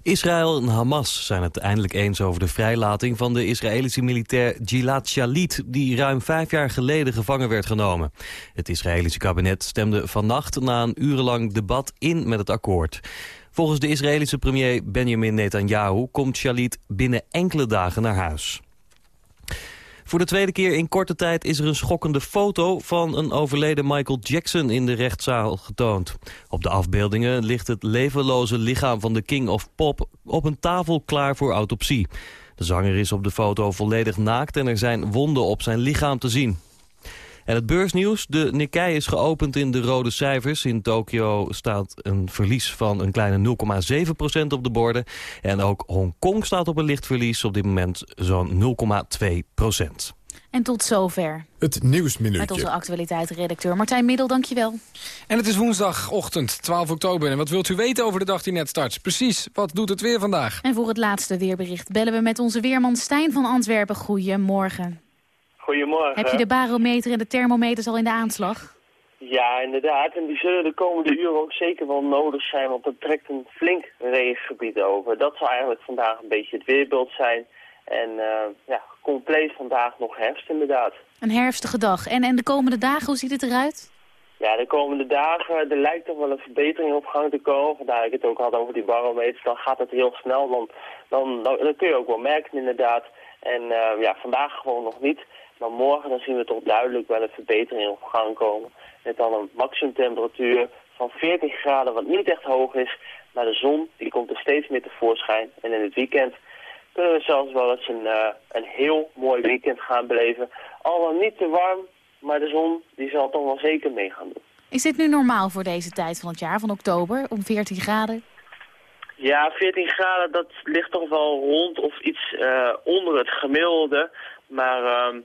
Israël en Hamas zijn het eindelijk eens over de vrijlating van de Israëlische militair Gilad Shalit, die ruim vijf jaar geleden gevangen werd genomen. Het Israëlische kabinet stemde vannacht na een urenlang debat in met het akkoord. Volgens de Israëlische premier Benjamin Netanyahu komt Shalit binnen enkele dagen naar huis. Voor de tweede keer in korte tijd is er een schokkende foto van een overleden Michael Jackson in de rechtszaal getoond. Op de afbeeldingen ligt het levenloze lichaam van de King of Pop op een tafel klaar voor autopsie. De zanger is op de foto volledig naakt en er zijn wonden op zijn lichaam te zien. En het beursnieuws. De Nikkei is geopend in de rode cijfers. In Tokio staat een verlies van een kleine 0,7% op de borden. En ook Hongkong staat op een licht verlies. Op dit moment zo'n 0,2% En tot zover. Het Nieuwsminuutje. Met onze actualiteitsredacteur Martijn Middel, dankjewel. En het is woensdagochtend, 12 oktober. En wat wilt u weten over de dag die net start? Precies, wat doet het weer vandaag? En voor het laatste weerbericht bellen we met onze weerman Stijn van Antwerpen. Goedemorgen. Goedemorgen. Heb je de barometer en de thermometers al in de aanslag? Ja, inderdaad. En die zullen de komende uren ook zeker wel nodig zijn, want er trekt een flink regengebied over. Dat zal eigenlijk vandaag een beetje het weerbeeld zijn. En uh, ja, compleet vandaag nog herfst inderdaad. Een herfstige dag. En, en de komende dagen, hoe ziet het eruit? Ja, de komende dagen, er lijkt toch wel een verbetering op gang te komen. Vandaar ik het ook had over die barometers. Dan gaat het heel snel, want dan, dan, dan kun je ook wel merken inderdaad. En uh, ja, vandaag gewoon nog niet. Maar morgen dan zien we toch duidelijk wel een verbetering op gang komen. Met dan een maximumtemperatuur van 14 graden, wat niet echt hoog is. Maar de zon die komt er steeds meer tevoorschijn. En in het weekend kunnen we zelfs wel eens een, uh, een heel mooi weekend gaan beleven. Al dan niet te warm, maar de zon die zal toch wel zeker mee gaan doen. Is dit nu normaal voor deze tijd van het jaar, van oktober, om 14 graden? Ja, 14 graden, dat ligt toch wel rond of iets uh, onder het gemiddelde. Maar uh,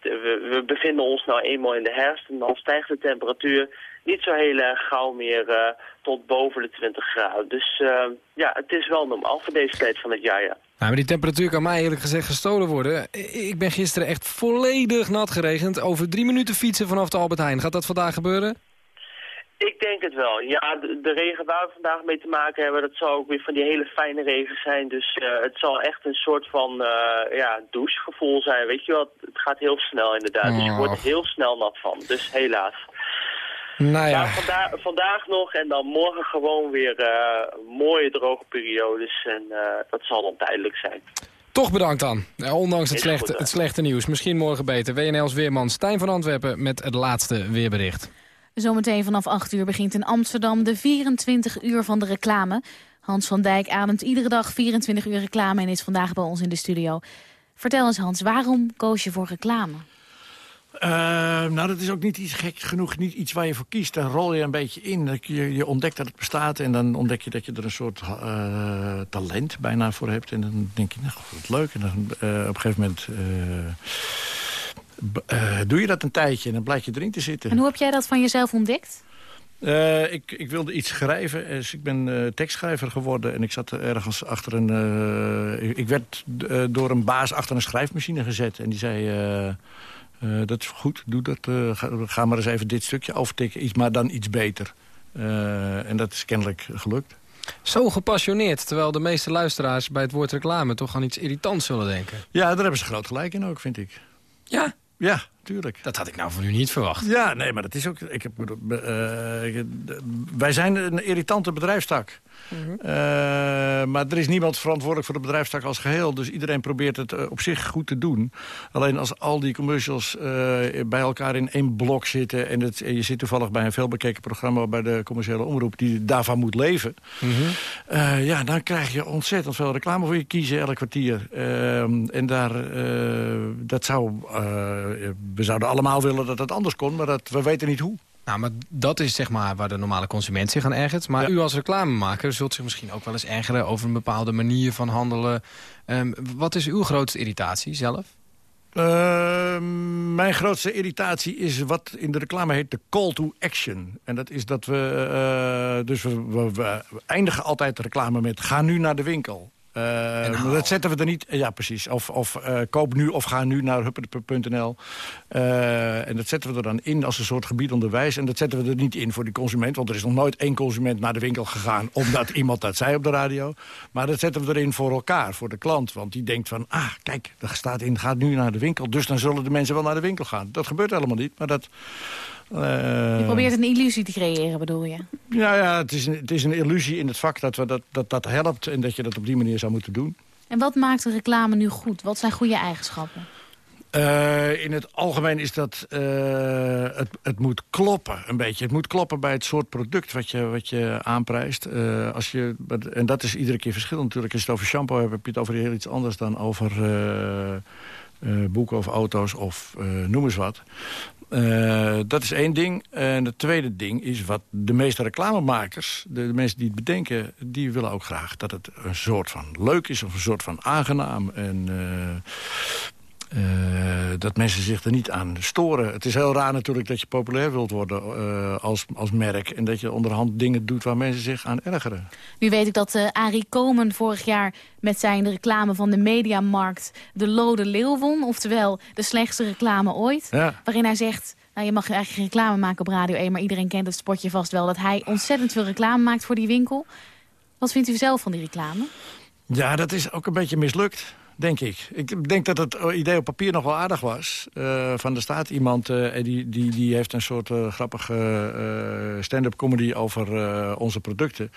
we, we, bevinden ons nou eenmaal in de herfst en dan stijgt de temperatuur niet zo heel erg gauw meer uh, tot boven de 20 graden. Dus uh, ja, het is wel normaal voor deze tijd van het jaar, ja. Nou, maar die temperatuur kan mij eerlijk gezegd gestolen worden. Ik ben gisteren echt volledig nat geregend. Over drie minuten fietsen vanaf de Albert Heijn. Gaat dat vandaag gebeuren? Ik denk het wel. Ja, de, de, regen waar we vandaag mee te maken hebben, dat zal ook weer van die hele fijne regen zijn. Dus uh, het zal echt een soort van uh, ja, douchegevoel zijn. Weet je wat, het gaat heel snel inderdaad. Dus je wordt er heel snel nat van. Dus helaas. Nou ja. Maar vanda vandaag nog en dan morgen gewoon weer uh, mooie droge periodes. En dat zal dan tijdelijk zijn. Toch bedankt dan. ondanks het slechte, het slechte nieuws. Misschien morgen beter. WNL's weerman Stijn van Antwerpen met het laatste weerbericht. Zometeen vanaf 8 uur begint in Amsterdam de 24 uur van de reclame. Hans van Dijk ademt iedere dag 24 uur reclame en is vandaag bij ons in de studio. Vertel eens Hans, waarom koos je voor reclame? Uh, nou, dat is ook niet iets gek genoeg, niet iets waar je voor kiest. Dan rol je een beetje in. Je, je ontdekt dat het bestaat en dan ontdek je dat je er een soort uh, talent bijna voor hebt. En dan denk je, nou, leuk. En dan uh, op een gegeven moment uh, doe je dat een tijdje en dan blijf je erin te zitten. En hoe heb jij dat van jezelf ontdekt? Uh, ik, ik, wilde iets schrijven, dus ik ben uh, tekstschrijver geworden... en ik zat ergens achter een... Uh, ik werd door een baas achter een schrijfmachine gezet. En die zei, dat is goed, doe dat. Ga, ga, maar eens even dit stukje overtikken, iets, maar dan iets beter. en dat is kennelijk gelukt. Zo gepassioneerd, terwijl de meeste luisteraars bij het woord reclame... toch aan iets irritants zullen denken. Ja, daar hebben ze groot gelijk in ook, vind ik. Ja? Ja, tuurlijk. Dat had ik nou van u niet verwacht. Ja, nee, maar dat is ook... Ik heb, uh, wij zijn een irritante bedrijfstak. Mhm. Eh, maar er is niemand verantwoordelijk voor de bedrijfstak als geheel. Dus iedereen probeert het eh, op zich goed te doen. Alleen als al die commercials uh, bij elkaar in één blok zitten... en het, je zit toevallig bij een veelbekeken programma... bij de commerciële omroep die daarvan moet leven... Mhm. ja, dan krijg je ontzettend veel reclame voor je kiezen elk kwartier. Ehm, en daar, dat zou, we zouden allemaal willen dat het anders kon... maar dat, we weten niet hoe. Nou, maar dat is zeg maar waar de normale consument zich aan ergert. Maar u als reclamemaker zult zich misschien ook wel eens ergeren... over een bepaalde manier van handelen. Um, wat is uw grootste irritatie zelf? Uh, mijn grootste irritatie is wat in de reclame heet de call to action. En dat is dat we... Uh, dus we, we, we, eindigen altijd de reclame met... ga nu naar de winkel. Uh, dat zetten we er niet... Ja, precies. Of, of uh, koop nu of ga nu naar huppende.nl. Uh, en dat zetten we er dan in als een soort gebied onderwijs. En dat zetten we er niet in voor die consument. Want er is nog nooit één consument naar de winkel gegaan... omdat iemand dat zei op de radio. Maar dat zetten we erin voor elkaar, voor de klant. Want die denkt van, ah, kijk, er staat in, ga nu naar de winkel. Dus dan zullen de mensen wel naar de winkel gaan. Dat gebeurt helemaal niet, maar dat... Uh, je probeert een illusie te creëren, bedoel je? Ja, ja het, is een, het is een illusie in het vak dat, we dat, dat dat helpt... en dat je dat op die manier zou moeten doen. En wat maakt de reclame nu goed? Wat zijn goede eigenschappen? Uh, in het algemeen is dat... Uh, het, het moet kloppen, een beetje. Het moet kloppen bij het soort product wat je, wat je aanprijst. Uh, als je, en dat is iedere keer verschillend natuurlijk. Als je het over shampoo hebt, heb je het over heel iets anders dan over... boeken of auto's of noem eens wat. Uh, dat is één ding. En het tweede ding is wat de meeste reclamemakers... De, de, mensen die het bedenken, die willen ook graag... dat het een soort van leuk is of een soort van aangenaam. En uh, uh, dat mensen zich er niet aan storen. Het is heel raar natuurlijk dat je populair wilt worden uh, als, als merk... en dat je onderhand dingen doet waar mensen zich aan ergeren. Nu weet ik dat uh, Arie Komen vorig jaar met zijn reclame van de Mediamarkt... de Lode Leeuw won, oftewel de slechtste reclame ooit. Ja. Waarin hij zegt, nou, je mag je eigen reclame maken op Radio 1... maar iedereen kent het spotje vast wel... dat hij ontzettend veel reclame maakt voor die winkel. Wat vindt u zelf van die reclame? Ja, dat is ook een beetje mislukt denk ik. Ik denk dat het idee op papier nog wel aardig was. Uh, van er staat iemand uh, die, die, die heeft een soort uh, grappige stand-up comedy over onze producten.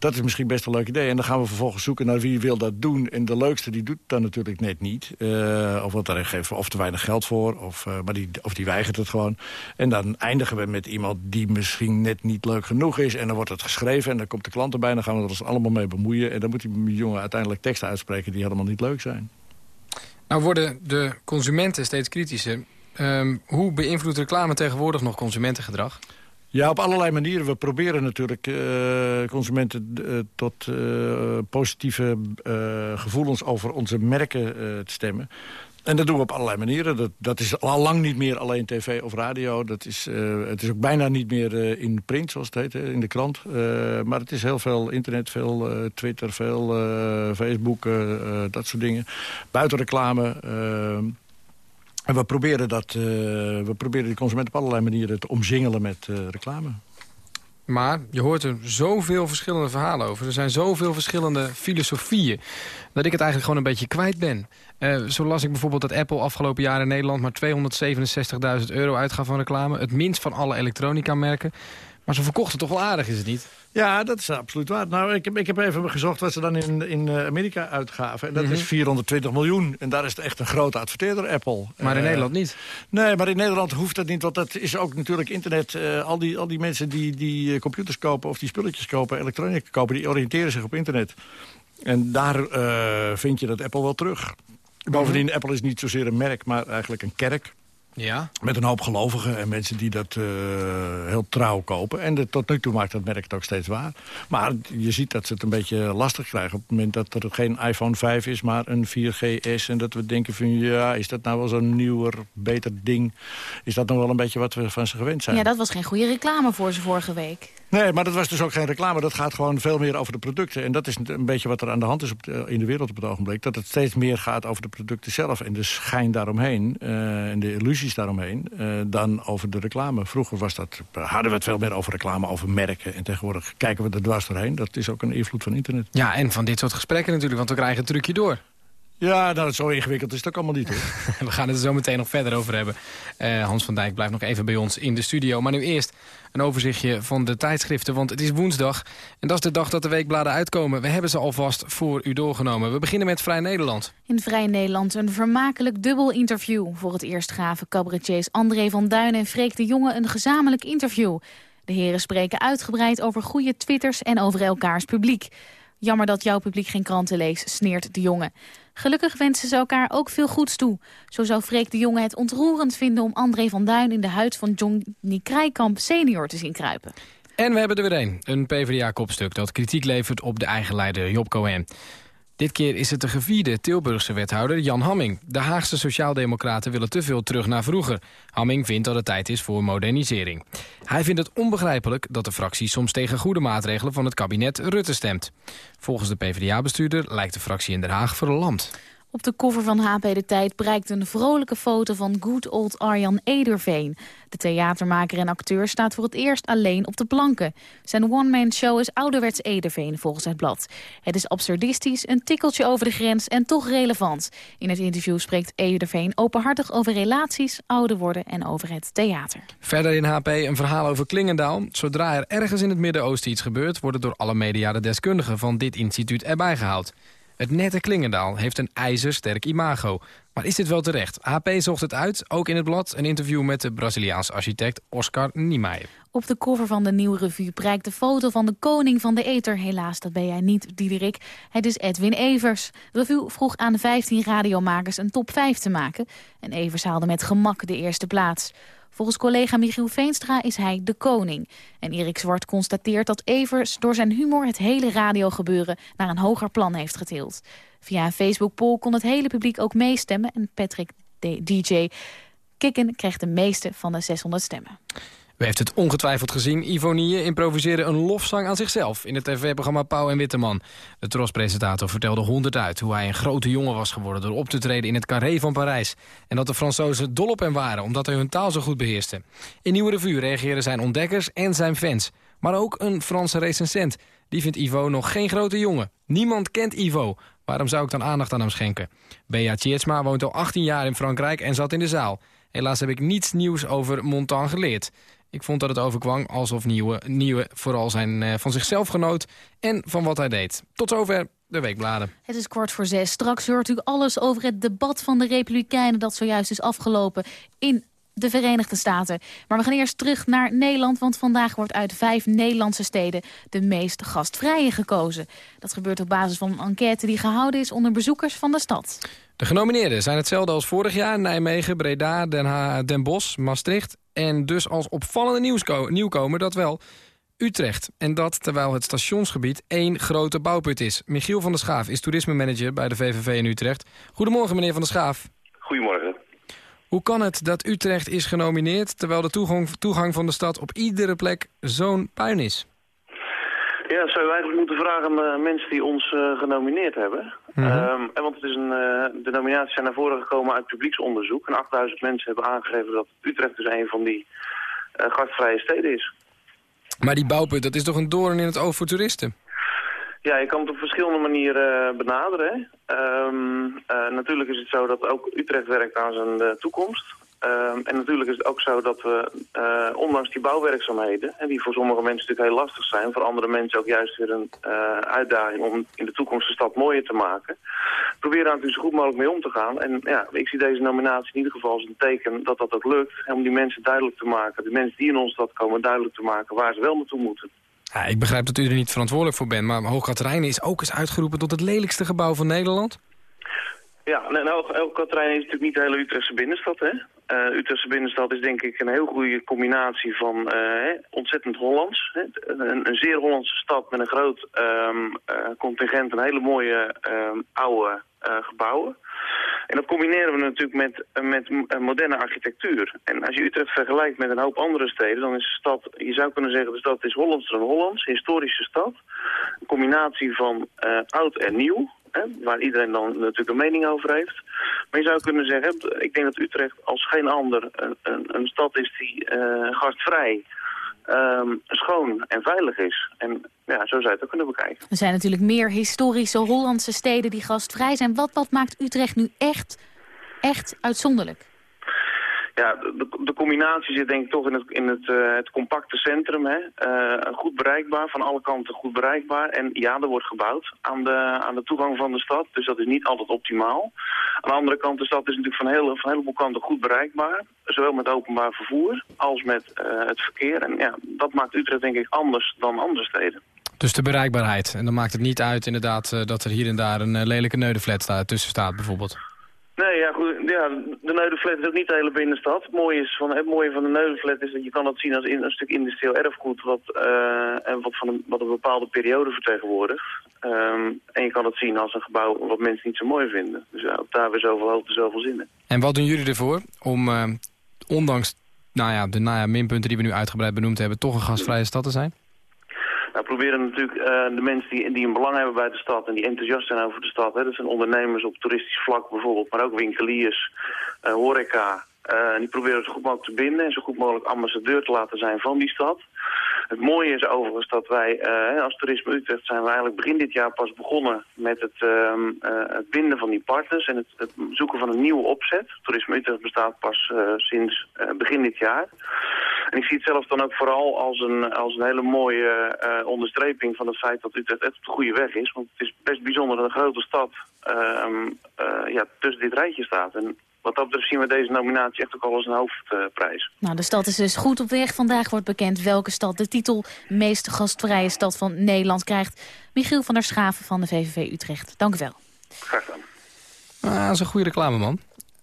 Dat is misschien best een leuk idee. En dan gaan we vervolgens zoeken naar wie wil dat doen. En de leukste die doet dat natuurlijk net niet. Uh, of wat daar geven of te weinig geld voor. Of, uh, maar die, of die weigert het gewoon. En dan eindigen we met iemand die misschien net niet leuk genoeg is. En dan wordt het geschreven en dan komt de klant erbij. En dan gaan we er ons allemaal mee bemoeien. En dan moet die jongen uiteindelijk teksten uitspreken die helemaal niet leuk zijn. Nou worden de consumenten steeds kritischer. Um, hoe beïnvloedt reclame tegenwoordig nog consumentengedrag? Ja, op allerlei manieren. We proberen natuurlijk uh, consumenten uh, tot uh, positieve gevoelens over onze merken te stemmen. En dat doen we op allerlei manieren. Dat, dat is al lang niet meer alleen tv of radio. Dat is, het is ook bijna niet meer in print, zoals het heet, in de krant. maar het is heel veel internet, veel Twitter, veel Facebook, dat soort dingen. Buitenreclame en we proberen, dat, uh, we proberen die consument op allerlei manieren te omzingelen met uh, reclame. Maar je hoort er zoveel verschillende verhalen over. Er zijn zoveel verschillende filosofieën. Dat ik het eigenlijk gewoon een beetje kwijt ben. Uh, zo las ik bijvoorbeeld dat Apple afgelopen jaar in Nederland... maar 267.000 euro uitgaf van reclame. Het minst van alle elektronica-merken. Maar ze verkochten toch wel aardig, is het niet? Ja, dat is absoluut waar. Nou, ik heb, ik heb even gezocht wat ze dan in, in eh, Amerika uitgaven. En dat is 420 mhm. miljoen. En daar is het echt een grote adverteerder, Apple. Maar in uh, Nederland niet? Nee, maar in Nederland hoeft dat niet. Want dat is ook natuurlijk internet. Uh, al, die, al die mensen die, die computers kopen of die spulletjes kopen, elektronica kopen... die oriënteren zich op internet. En daar vind je dat Apple wel terug. Bovendien, mhm. Apple is niet zozeer een merk, maar eigenlijk een kerk. Ja. Met een hoop gelovigen en mensen die dat uh, heel trouw kopen. En de, tot nu toe maakt dat merk het ook steeds waar. Maar je ziet dat ze het een beetje lastig krijgen... op het moment dat er geen iPhone 5 is, maar een 4GS. En dat we denken van, ja, is dat nou wel zo'n nieuwer, beter ding? Is dat nog wel een beetje wat we van ze gewend zijn? Ja, dat was geen goede reclame voor ze vorige week. Nee, maar dat was dus ook geen reclame. Dat gaat gewoon veel meer over de producten. En dat is een beetje wat er aan de hand is op in de wereld op het ogenblik. Dat het steeds meer gaat over de producten zelf. En de schijn daaromheen. Uh, en de illusies daaromheen. Uh, dan over de reclame. Vroeger was dat, hadden we het veel meer over reclame, over merken. En tegenwoordig kijken we er dwars doorheen. Dat is ook een invloed van internet. Ja, en van dit soort gesprekken natuurlijk. Want we krijgen een trucje door. Ja, nou, zo ingewikkeld is het ook allemaal niet. Hoor. We gaan het er zo meteen nog verder over hebben. Uh, Hans van Dijk blijft nog even bij ons in de studio. Maar nu eerst een overzichtje van de tijdschriften, want het is woensdag. En dat is de dag dat de weekbladen uitkomen. We hebben ze alvast voor u doorgenomen. We beginnen met Vrij Nederland. In Vrij Nederland een vermakelijk dubbel interview. Voor het eerst gaven cabaretiers André van Duin en Freek de Jonge een gezamenlijk interview. De heren spreken uitgebreid over goede twitters en over elkaars publiek. Jammer dat jouw publiek geen kranten leest, sneert de jongen. Gelukkig wensen ze elkaar ook veel goeds toe. Zo zou Freek de Jonge het ontroerend vinden om André van Duin... in de huid van Johnny Krijkamp senior te zien kruipen. En we hebben er weer een. Een PvdA-kopstuk dat kritiek levert op de eigen leider Job Cohen. Dit keer is het de gevierde Tilburgse wethouder Jan Hamming. De Haagse Sociaaldemocraten willen te veel terug naar vroeger. Hamming vindt dat het tijd is voor modernisering. Hij vindt het onbegrijpelijk dat de fractie soms tegen goede maatregelen van het kabinet Rutte stemt. Volgens de PvdA-bestuurder lijkt de fractie in Den Haag verlamd. Op de cover van HP De Tijd bereikt een vrolijke foto van good old Arjan Ederveen. De theatermaker en acteur staat voor het eerst alleen op de planken. Zijn one-man show is ouderwets Ederveen volgens het blad. Het is absurdistisch, een tikkeltje over de grens en toch relevant. In het interview spreekt Ederveen openhartig over relaties, ouder worden en over het theater. Verder in HP een verhaal over Klingendaal. Zodra er ergens in het Midden-Oosten iets gebeurt... worden door alle media de deskundigen van dit instituut erbij gehaald. Het nette Klingendaal heeft een ijzersterk imago. Maar is dit wel terecht? HP zocht het uit, ook in het blad. Een interview met de Braziliaanse architect Oscar Niemeyer. Op de cover van de nieuwe revue prijkt de foto van de koning van de ether. Helaas, dat ben jij niet, Diederik. Het is Edwin Evers. De revue vroeg aan 15 radiomakers een top 5 te maken. En Evers haalde met gemak de eerste plaats. Volgens collega Michiel Veenstra is hij de koning. En Erik Zwart constateert dat Evers door zijn humor het hele radiogebeuren naar een hoger plan heeft getild. Via een Facebook-poll kon het hele publiek ook meestemmen en Patrick DJ Kikken kreeg de meeste van de 600 stemmen. U heeft het ongetwijfeld gezien. Ivonie improviseerde een lofzang aan zichzelf in het tv-programma Pauw en Witteman. De trospresentator vertelde honderd uit hoe hij een grote jongen was geworden... door op te treden in het Carré van Parijs. En dat de Fransozen dol op hem waren, omdat hij hun taal zo goed beheerste. In Nieuwe Revue reageerden zijn ontdekkers en zijn fans. Maar ook een Franse recensent. Die vindt Ivo nog geen grote jongen. Niemand kent Ivo. Waarom zou ik dan aandacht aan hem schenken? Bea Tjetsma woont al 18 jaar in Frankrijk en zat in de zaal. Helaas heb ik niets nieuws over Montan geleerd. Ik vond dat het overkwam alsof Nieuwe, nieuwe vooral zijn uh, van zichzelf genoot en van wat hij deed. Tot zover de weekbladen. Het is kwart voor zes. Straks hoort u alles over het debat van de Republikeinen... dat zojuist is afgelopen in de Verenigde Staten. Maar we gaan eerst terug naar Nederland, want vandaag wordt uit vijf Nederlandse steden de meest gastvrije gekozen. Dat gebeurt op basis van een enquête die gehouden is onder bezoekers van de stad. De genomineerden zijn hetzelfde als vorig jaar. Nijmegen, Breda, Den, ha Den Bosch, Maastricht. En dus als opvallende nieuwkomer dat wel Utrecht. En dat terwijl het stationsgebied één grote bouwput is. Michiel van der Schaaf is toerisme-manager bij de VVV in Utrecht. Goedemorgen, meneer van der Schaaf. Goedemorgen. Hoe kan het dat Utrecht is genomineerd... terwijl de toegang, toegang van de stad op iedere plek zo'n puin is? Ja, dat zou je eigenlijk moeten vragen aan de mensen die ons uh, genomineerd hebben. Mm -hmm. want het is een, uh, de nominaties zijn naar voren gekomen uit publieksonderzoek. En 8000 mensen hebben aangegeven dat Utrecht dus een van die uh, gastvrije steden is. Maar die bouwput, dat is toch een doorn in het oog voor toeristen? Ja, je kan het op verschillende manieren eh, benaderen. Ehm, eh, natuurlijk is het zo dat ook Utrecht werkt aan zijn toekomst. Ehm, en natuurlijk is het ook zo dat we, uh, ondanks die bouwwerkzaamheden... en die voor sommige mensen natuurlijk heel lastig zijn... voor andere mensen ook juist weer een uh, uitdaging om in de toekomst de stad mooier te maken... proberen daar natuurlijk zo goed mogelijk mee om te gaan. En ja, ik zie deze nominatie in ieder geval als een teken dat dat ook lukt... En om die mensen duidelijk te maken, de mensen die in onze stad komen... duidelijk te maken waar ze wel naartoe moeten. Ja, ik begrijp dat u er niet verantwoordelijk voor bent... maar Hoogkaterijnen is ook eens uitgeroepen tot het lelijkste gebouw van Nederland... Ja, nou, elke trein is natuurlijk niet de hele Utrechtse binnenstad. Hè? Uh, Utrechtse binnenstad is denk ik een heel goede combinatie van uh, ontzettend Hollands. Hè? Een, een, zeer Hollandse stad met een groot um, uh, contingent en hele mooie um, oude gebouwen. En dat combineren we natuurlijk met, met moderne architectuur. En als je Utrecht vergelijkt met een hoop andere steden, dan is de stad, je zou kunnen zeggen, de stad is Hollands dan Hollands, historische stad. Een combinatie van oud en nieuw. Hè, waar iedereen dan natuurlijk een mening over heeft. Maar je zou kunnen zeggen, ik denk dat Utrecht als ander een, een, een stad is die uh, gastvrij, um, schoon en veilig is. En ja, zo zou je het ook kunnen bekijken. Er zijn natuurlijk meer historische Hollandse steden die gastvrij zijn. Wat, wat maakt Utrecht nu echt, echt uitzonderlijk? Ja, de, de, combinatie zit denk ik toch in het, in het, uh, het compacte centrum. Hè? Uh, goed bereikbaar, van alle kanten goed bereikbaar. En ja, er wordt gebouwd aan de, aan de toegang van de stad. Dus dat is niet altijd optimaal. Aan de andere kant, de stad is natuurlijk van, heel, van een heleboel kanten goed bereikbaar. Zowel met openbaar vervoer als met uh, het verkeer. En ja, dat maakt Utrecht denk ik anders dan andere steden. Dus de bereikbaarheid. En dan maakt het niet uit inderdaad dat er hier en daar een lelijke neudenflat tussen staat bijvoorbeeld. Nee, ja, goed. De Neudenflat is ook niet de hele binnenstad. Het mooie, is van, het mooie van de Neudenflat is dat je kan dat zien als in, een stuk industrieel erfgoed... wat, uh, en wat, van een, wat een bepaalde periode vertegenwoordigt. Um, en je kan het zien als een gebouw wat mensen niet zo mooi vinden. Dus ja, ook daar weer zoveel hoogte, zoveel zinnen. En wat doen jullie ervoor om, uh, ondanks nou ja, de nou ja, minpunten die we nu uitgebreid benoemd hebben... toch een gastvrije stad te zijn? Nou, proberen natuurlijk uh, de mensen die, die een belang hebben bij de stad en die enthousiast zijn over de stad. Hè, dat zijn ondernemers op toeristisch vlak bijvoorbeeld, maar ook winkeliers, uh, horeca. Uh, die proberen zo goed mogelijk te binden en zo goed mogelijk ambassadeur te laten zijn van die stad. Het mooie is overigens dat wij uh, als Toerisme Utrecht zijn we eigenlijk begin dit jaar pas begonnen met het, uh, uh, het binden van die partners en het, het, zoeken van een nieuwe opzet. Toerisme Utrecht bestaat pas sinds begin dit jaar. En ik zie het zelf dan ook vooral als een, als een hele mooie onderstreping van het feit dat Utrecht echt op de goede weg is. Want het is best bijzonder dat een grote stad ehm, ja, tussen dit rijtje staat. En wat dat betreft zien we deze nominatie echt ook al als een hoofdprijs. Nou, de stad is dus goed op weg. Vandaag wordt bekend welke stad de titel meest gastvrije stad van Nederland krijgt. Michiel van der Schaven van de VVV Utrecht. Dank u wel. Graag gedaan. Ah, dat is een goede reclameman.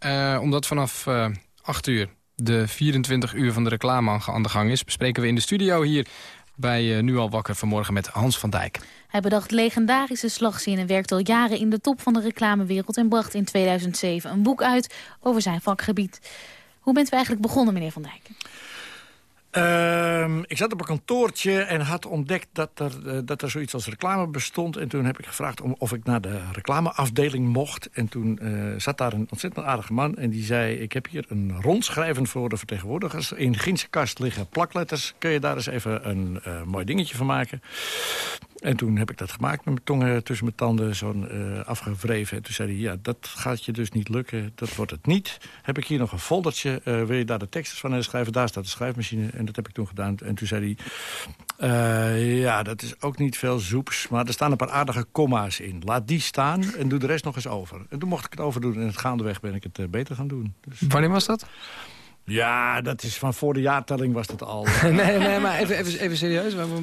Uh, omdat vanaf uh, 8 uur de 24 uur van de reclame aan de gang is... bespreken we in de studio hier bij uh, Nu al wakker vanmorgen met Hans van Dijk. Hij bedacht legendarische slagzinnen, werkte al jaren in de top van de reclamewereld... en bracht in 2007 een boek uit over zijn vakgebied. Hoe bent u eigenlijk begonnen, meneer Van Dijk? Uh, ik zat op een kantoortje en had ontdekt dat er, uh, dat er zoiets als reclame bestond. En toen heb ik gevraagd of ik naar de reclameafdeling mocht. En toen uh, zat daar een ontzettend aardige man en die zei... ik heb hier een rondschrijven voor de vertegenwoordigers. In Ginse kast liggen plakletters. Kun je daar eens even een uh, mooi dingetje van maken? En toen heb ik dat gemaakt met mijn tong tussen mijn tanden, zo'n uh, afgewreven. En toen zei hij, ja, dat gaat je dus niet lukken, dat wordt het niet. Heb ik hier nog een foldertje, uh, wil je daar de teksten van schrijven? Daar staat de schrijfmachine en dat heb ik toen gedaan. En toen zei hij, ja, dat is ook niet veel zoeps, maar er staan een paar aardige komma's in. Laat die staan en doe de rest nog eens over. En toen mocht ik het overdoen en het gaandeweg ben ik het beter gaan doen. Dus... Wanneer was dat? Ja, dat is van voor de jaartelling was dat al. nee, nee, maar even, even, even serieus. Welke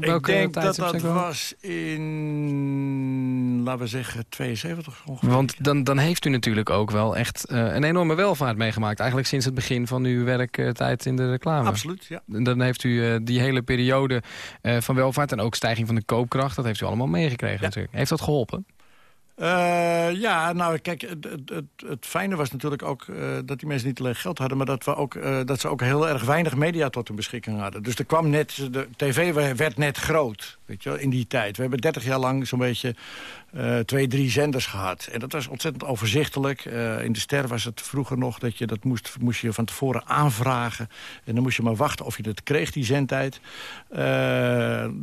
ik denk dat dat was in, laten we zeggen, 72 ongeveer. Want dan, dan heeft u natuurlijk ook wel echt uh, een enorme welvaart meegemaakt. Eigenlijk sinds het begin van uw werktijd in de reclame. Absoluut, ja. En dan heeft u uh, die hele periode uh, van welvaart en ook stijging van de koopkracht... dat heeft u allemaal meegekregen ja. natuurlijk. Heeft dat geholpen? Uh, ja, nou kijk, het, het, het, fijne was natuurlijk ook uh, dat die mensen niet alleen geld hadden... maar dat, we ook, uh, dat ze ook heel erg weinig media tot hun beschikking hadden. Dus er kwam net, de tv werd net groot, weet je wel, in die tijd. We hebben dertig jaar lang zo'n beetje twee, drie zenders gehad. En dat was ontzettend overzichtelijk. in de Ster was het vroeger nog dat je dat moest, moest je van tevoren aanvragen. En dan moest je maar wachten of je het kreeg, die zendtijd.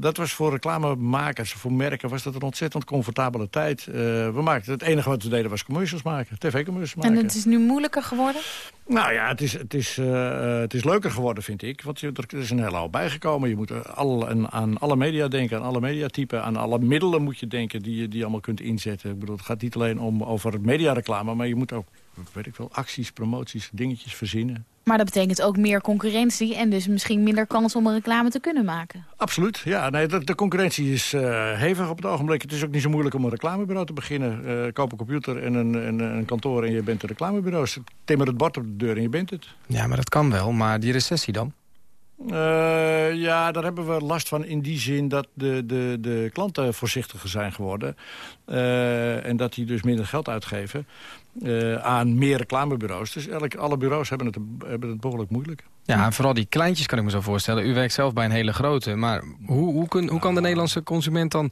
dat was voor reclamemakers, voor merken, was dat een ontzettend comfortabele tijd... Eh, we maakten, het enige wat we deden was commercials maken, tv-commercials maken. En het is nu moeilijker geworden? Nou ja, het is, het is, het is leuker geworden, vind ik. Want er is een hele hoop bijgekomen. Je moet al, aan alle media denken, aan alle mediatypen. Aan alle middelen moet je denken die je die allemaal kunt inzetten. Ik bedoel, het gaat niet alleen om over mediareclame... maar je moet ook, weet ik wel, acties, promoties, dingetjes verzinnen. Maar dat betekent ook meer concurrentie en dus misschien minder kans om een reclame te kunnen maken. Absoluut, ja. Nee, de, de concurrentie is uh, hevig op het ogenblik. Het is ook niet zo moeilijk om een reclamebureau te beginnen. Uh, koop een computer en een, een, een, kantoor en je bent een reclamebureau. Timmer het bord op de deur en je bent het. Ja, maar dat kan wel. Maar die recessie dan? Uh, ja, daar hebben we last van in die zin dat de, de, de klanten voorzichtiger zijn geworden. Uh, en dat die dus minder geld uitgeven uh, aan meer reclamebureaus. Dus eigenlijk alle bureaus hebben het, hebben het behoorlijk moeilijk. Ja, vooral die kleintjes kan ik me zo voorstellen. U werkt zelf bij een hele grote. Maar hoe, hoe, kun, hoe kan de Nederlandse consument dan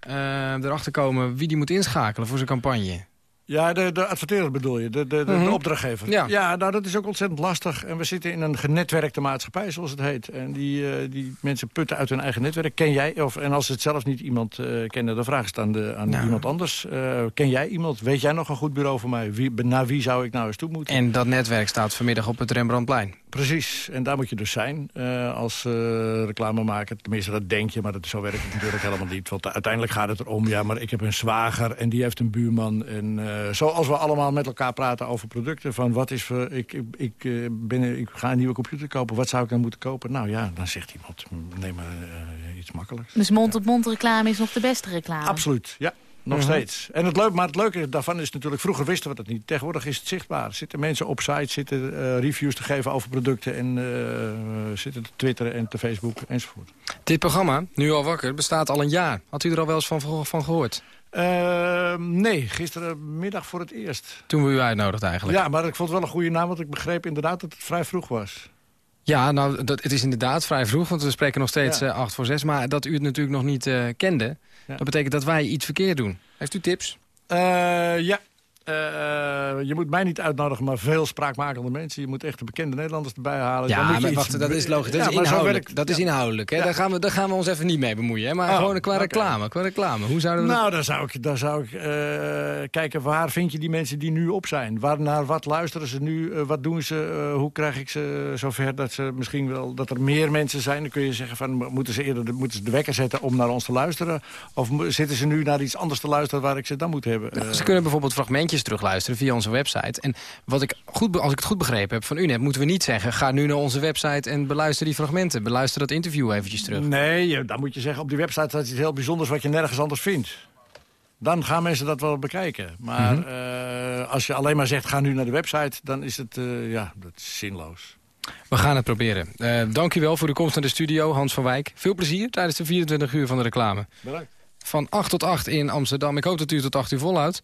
erachter komen wie die moet inschakelen voor zijn campagne? Ja, de, de adverteerder bedoel je, de, de, de, mhm. opdrachtgever. Ja. ja, nou dat is ook ontzettend lastig. En we zitten in een genetwerkte maatschappij, zoals het heet. En die, uh, die mensen putten uit hun eigen netwerk. Ken jij, of, en als het zelf niet iemand uh, kennen, dan vraag ik het aan, de, aan nou. iemand anders. Uh, ken jij iemand? Weet jij nog een goed bureau voor mij? Wie, naar wie zou ik nou eens toe moeten? En dat netwerk staat vanmiddag op het Rembrandtplein. Precies, en daar moet je dus zijn als reclamemaker. Tenminste, dat denk je, maar dat, zo werkt het natuurlijk helemaal niet. Want uiteindelijk gaat het erom, ja, maar ik heb een zwager en die heeft een buurman. En uh, zoals we allemaal met elkaar praten over producten... van wat is voor, ik, ik, ik, ben, ik ga een nieuwe computer kopen, wat zou ik dan moeten kopen? Nou ja, dan zegt iemand, neem maar iets makkelijks. Dus mond-op-mond -mond reclame is nog de beste reclame? Absoluut, ja. Nog mhm. steeds. En het leuk, maar het leuke daarvan is natuurlijk... vroeger wisten we dat niet. Tegenwoordig is het zichtbaar. Zitten mensen op site, zitten uh, reviews te geven over producten... en uh, zitten te twitteren en te Facebook enzovoort. Dit programma, Nu al wakker, bestaat al een jaar. Had u er al wel eens van, van gehoord? Uh, nee, gisterenmiddag voor het eerst. Toen we u uitnodigden eigenlijk. Ja, maar ik vond het wel een goede naam... want ik begreep inderdaad dat het vrij vroeg was. Ja, nou, dat, het is inderdaad vrij vroeg, want we spreken nog steeds ja. 8 voor 6. Maar dat u het natuurlijk nog niet uh, kende, dat betekent dat wij iets verkeerd doen. Heeft u tips? Uh, ja, uh, je moet mij niet uitnodigen, maar veel spraakmakende mensen. Je moet echt de bekende Nederlanders erbij halen. Ja, maar wacht, dat is logisch. Dat is inhoudelijk. Dat is inhoudelijk hè? Daar, gaan we, daar gaan we ons even niet mee bemoeien. Hè? Maar oh, gewoon qua reclame, qua reclame. Hoe zouden we nou, dan zou ik, dan zou ik uh, kijken waar vind je die mensen die nu op zijn. Waar, naar wat luisteren ze nu? Uh, wat doen ze? hoe krijg ik ze zover dat ze misschien wel dat er meer mensen zijn? Dan kun je zeggen van moeten ze eerder de, moeten ze de wekker zetten om naar ons te luisteren? Of zitten ze nu naar iets anders te luisteren waar ik ze dan moet hebben? Nou, ze kunnen bijvoorbeeld fragmentjes terugluisteren via onze website. En wat ik goed, als ik het goed begrepen heb van u net... moeten we niet zeggen, ga nu naar onze website en beluister die fragmenten. Beluister dat interview eventjes terug. Nee, dan moet je zeggen, op die website staat iets heel bijzonders... wat je nergens anders vindt. Dan gaan mensen dat wel bekijken. Maar mhm. eh, als je alleen maar zegt, ga nu naar de website... dan is het, uh, ja, dat is zinloos. We gaan het proberen. Uh, dank u wel voor de komst naar de studio, Hans van Wijk. Veel plezier tijdens de 24 uur van de reclame. Bedankt. Van 8 tot 8 in Amsterdam. Ik hoop dat u tot 8 uur volhoudt.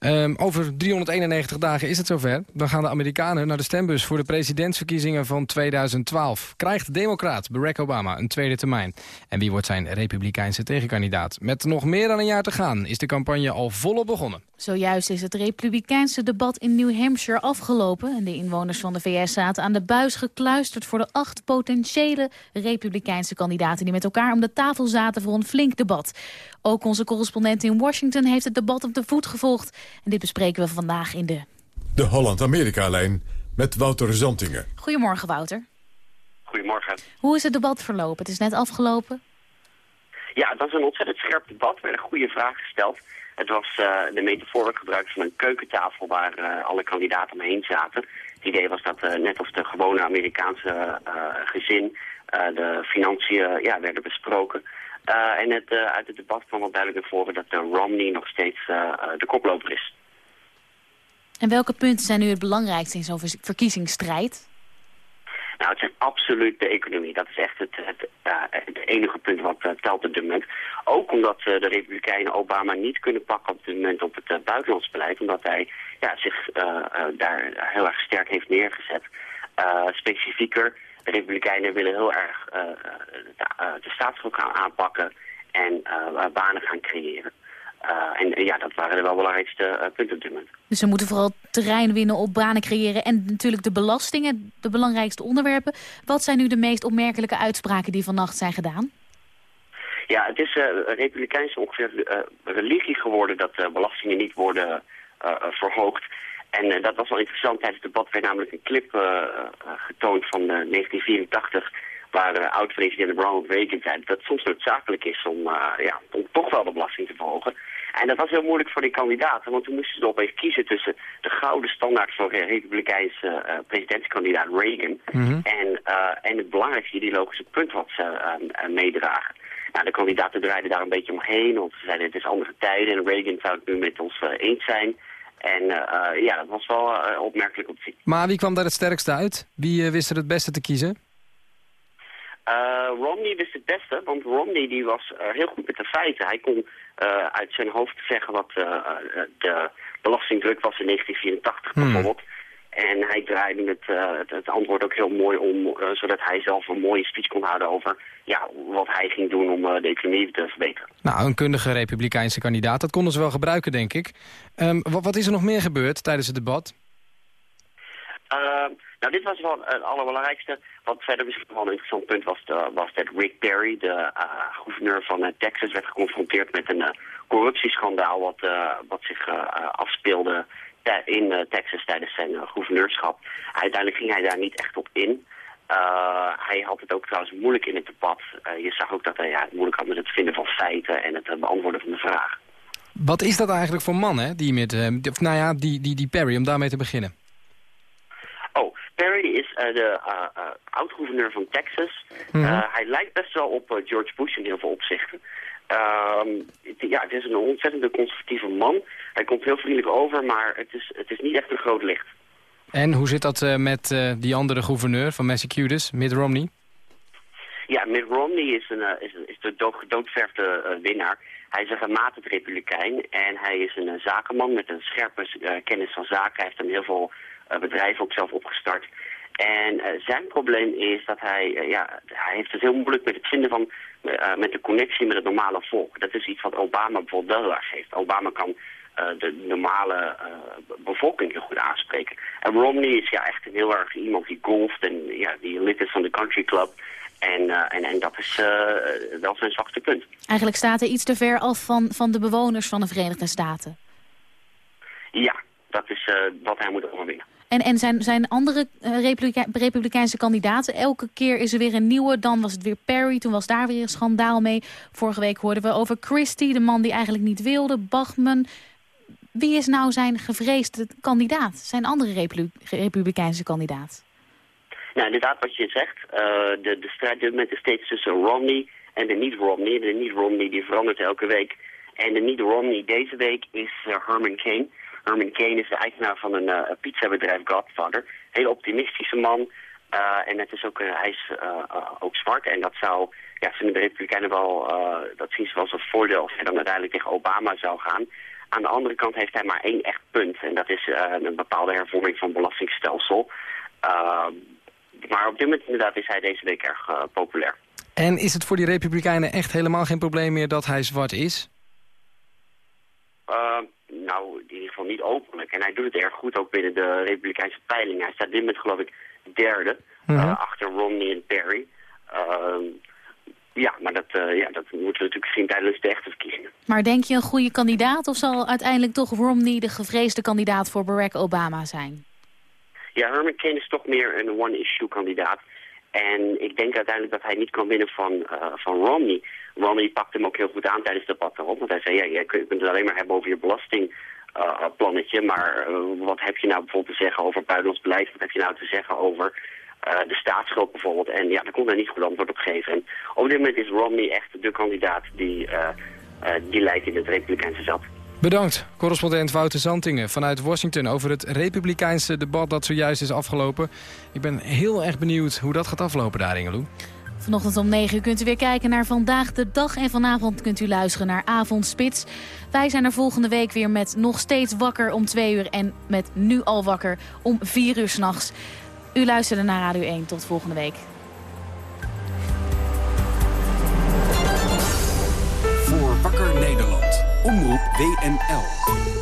Um, over 391 dagen is het zover. Dan gaan de Amerikanen naar de stembus voor de presidentsverkiezingen van 2012. Krijgt democraat Barack Obama een tweede termijn? En wie wordt zijn republikeinse tegenkandidaat? Met nog meer dan een jaar te gaan is de campagne al volop begonnen. Zojuist is het republikeinse debat in New Hampshire afgelopen. En de inwoners van de VS zaten aan de buis gekluisterd... voor de acht potentiële republikeinse kandidaten... die met elkaar om de tafel zaten voor een flink debat. Ook onze correspondent in Washington heeft het debat op de voet gevolgd. En dit bespreken we vandaag in de... De Holland-Amerika-lijn met Wouter Zantingen. Goedemorgen, Wouter. Goedemorgen. Hoe is het debat verlopen? Het is net afgelopen. Ja, het was een ontzettend scherp debat. Er werden goede vragen gesteld. Het was uh, de metafoor gebruikt van een keukentafel waar uh, alle kandidaten omheen zaten. Het idee was dat uh, net als de gewone Amerikaanse gezin de financiën ja, werden besproken. en het, uit het debat kwam wel duidelijk naar voren dat Romney nog steeds de koploper is. En welke punten zijn nu het belangrijkste in zo'n verkiezingsstrijd? Nou, het is absoluut de economie. Dat is echt het, het, het enige punt wat telt op dit moment. Ook omdat de Republikeinen Obama niet kunnen pakken op dit moment op het buitenlands beleid. Omdat hij ja, zich daar heel erg sterk heeft neergezet. specifieker, de Republikeinen willen heel erg de, de staatsschuld gaan aanpakken en banen gaan creëren. Uh, en ja, dat waren de wel belangrijkste uh, punten op dit moment. Dus ze moeten vooral terrein winnen op banen creëren... en natuurlijk de belastingen, de belangrijkste onderwerpen. Wat zijn nu de meest opmerkelijke uitspraken die vannacht zijn gedaan? Ja, het is uh, republikeins ongeveer religie geworden... dat belastingen niet worden verhoogd. En dat was wel interessant. Tijdens het debat werd namelijk een clip getoond van 1984 waar uh, oud-president Ronald Reagan zei dat het soms noodzakelijk is om, ja, om toch wel de belasting te verhogen. En dat was heel moeilijk voor die kandidaten, want toen moesten ze opeens kiezen tussen de gouden standaard van de republikeinse uh, presidentskandidaat Reagan mhm. en, en het belangrijkste ideologische punt wat ze uh, meedragen. Nou, de kandidaten draaiden daar een beetje omheen, want ze zeiden het is andere tijden en Reagan zou het nu met ons eens zijn. En ja, dat was wel opmerkelijk te zien. Maar wie kwam daar het sterkste uit? Wie wist er het beste te kiezen? Uh, Romney wist het beste, want Romney die was uh, heel goed met de feiten. Hij kon uh, uit zijn hoofd zeggen wat de belastingdruk was in 1984 hmm. bijvoorbeeld. En hij draaide het, het, het, antwoord ook heel mooi om, zodat hij zelf een mooie speech kon houden over ja, wat hij ging doen om de economie te verbeteren. Nou, een kundige republikeinse kandidaat, dat konden ze wel gebruiken, denk ik. Um, wat, wat, is er nog meer gebeurd tijdens het debat? Uh, nou, dit was wel het allerbelangrijkste. Wat verder misschien wel een interessant punt was, was dat Rick Perry, de uh, gouverneur van uh, Texas, werd geconfronteerd met een uh, corruptieschandaal wat, wat zich afspeelde in Texas tijdens zijn gouverneurschap. Uiteindelijk ging hij daar niet echt op in. hij had het ook trouwens moeilijk in het debat. je zag ook dat hij ja, het moeilijk had met het vinden van feiten en het beantwoorden van de vraag. Wat is dat eigenlijk voor man, hè? Die met, nou ja, die, die, die Perry, om daarmee te beginnen? Perry is uh, de uh, uh, oud-gouverneur van Texas. Mhm. hij lijkt best wel op George Bush in heel veel opzichten. Ehm, ja, het is een ontzettend conservatieve man. Hij komt heel vriendelijk over, maar het is, het is niet echt een groot licht. En hoe zit dat met die andere gouverneur van Massachusetts, Mitt Romney? Ja, Mitt Romney is, een, is, is de doodverfde winnaar. Hij is een gematigd republikein en hij is een zakenman met een scherpe kennis van zaken. Hij heeft een heel veel eh, bedrijf ook zelf opgestart. En eh, zijn probleem is dat hij, uh, ja, hij heeft het heel moeilijk met het vinden van, met de connectie met het normale volk. Dat is iets wat Obama bijvoorbeeld wel heel erg heeft. Obama kan de normale bevolking heel goed aanspreken. En Romney is ja echt heel erg iemand die golft en ja, die lid is van de country club. En, en, en dat is wel zijn zwakste punt. Eigenlijk staat hij iets te ver af van, van de bewoners van de Verenigde Staten. Ja, dat is wat hij moet overwinnen. En, en zijn, zijn andere uh, republikeinse kandidaten, elke keer is er weer een nieuwe. Dan was het weer Perry, toen was daar weer een schandaal mee. Vorige week hoorden we over Christie, de man die eigenlijk niet wilde. Bachman. Wie is nou zijn gevreesde kandidaat? Zijn andere republikeinse kandidaat? Nou, inderdaad wat je zegt. Uh, de, de strijd met de steeds tussen Romney en de niet-Romney. De niet-Romney die verandert elke week. En de niet-Romney deze week is uh, Herman Kane. Herman Kane is de eigenaar van een uh, pizzabedrijf Godfather. Heel optimistische man. Uh, en het is ook, uh, hij is ook zwart. En dat zou, ja, vinden de Republikeinen wel, dat zien ze wel als een voordeel als hij dan uiteindelijk tegen Obama zou gaan. Aan de andere kant heeft hij maar één echt punt. En dat is een bepaalde hervorming van het belastingstelsel. maar op dit moment inderdaad is hij deze week erg populair. En is het voor die Republikeinen echt helemaal geen probleem meer dat hij zwart is? Nou, in ieder geval niet openlijk. En hij doet het erg goed ook binnen de Republikeinse peiling. Hij staat dit met geloof ik derde, mhm. eh, achter Romney en Perry. Ehm, ja, maar dat, uh, ja, dat moeten we natuurlijk zien tijdens de echte verkiezingen. Maar denk je een goede kandidaat of zal uiteindelijk toch Romney de gevreesde kandidaat voor Barack Obama zijn? Ja, Herman Kane is toch meer een one-issue kandidaat. En ik denk uiteindelijk dat hij niet kan winnen van, uh, van Romney. Romney pakt hem ook heel goed aan tijdens de debat erop. Want hij zei, ja, je kunt het alleen maar hebben over je belastingplannetje. maar uh, wat heb je nou bijvoorbeeld te zeggen over buitenlands beleid? Wat heb je nou te zeggen over uh, de staatsschuld bijvoorbeeld? En ja, daar kon hij niet goed antwoord op geven. En op dit moment is Romney echt de kandidaat die, die leidt in het Republikeinse zat. Bedankt, correspondent Wouter Zantingen vanuit Washington... over het republikeinse debat dat zojuist is afgelopen. Ik ben heel erg benieuwd hoe dat gaat aflopen daar, Ingeloe. Vanochtend om 9 uur kunt u weer kijken naar Vandaag de Dag. En vanavond kunt u luisteren naar Avondspits. Wij zijn er volgende week weer met Nog Steeds Wakker om 2 uur. En met Nu Al Wakker om 4 uur s'nachts. U luisterde naar Radio 1. Tot volgende week. Voor Wakker Nederland. Omroep WNL.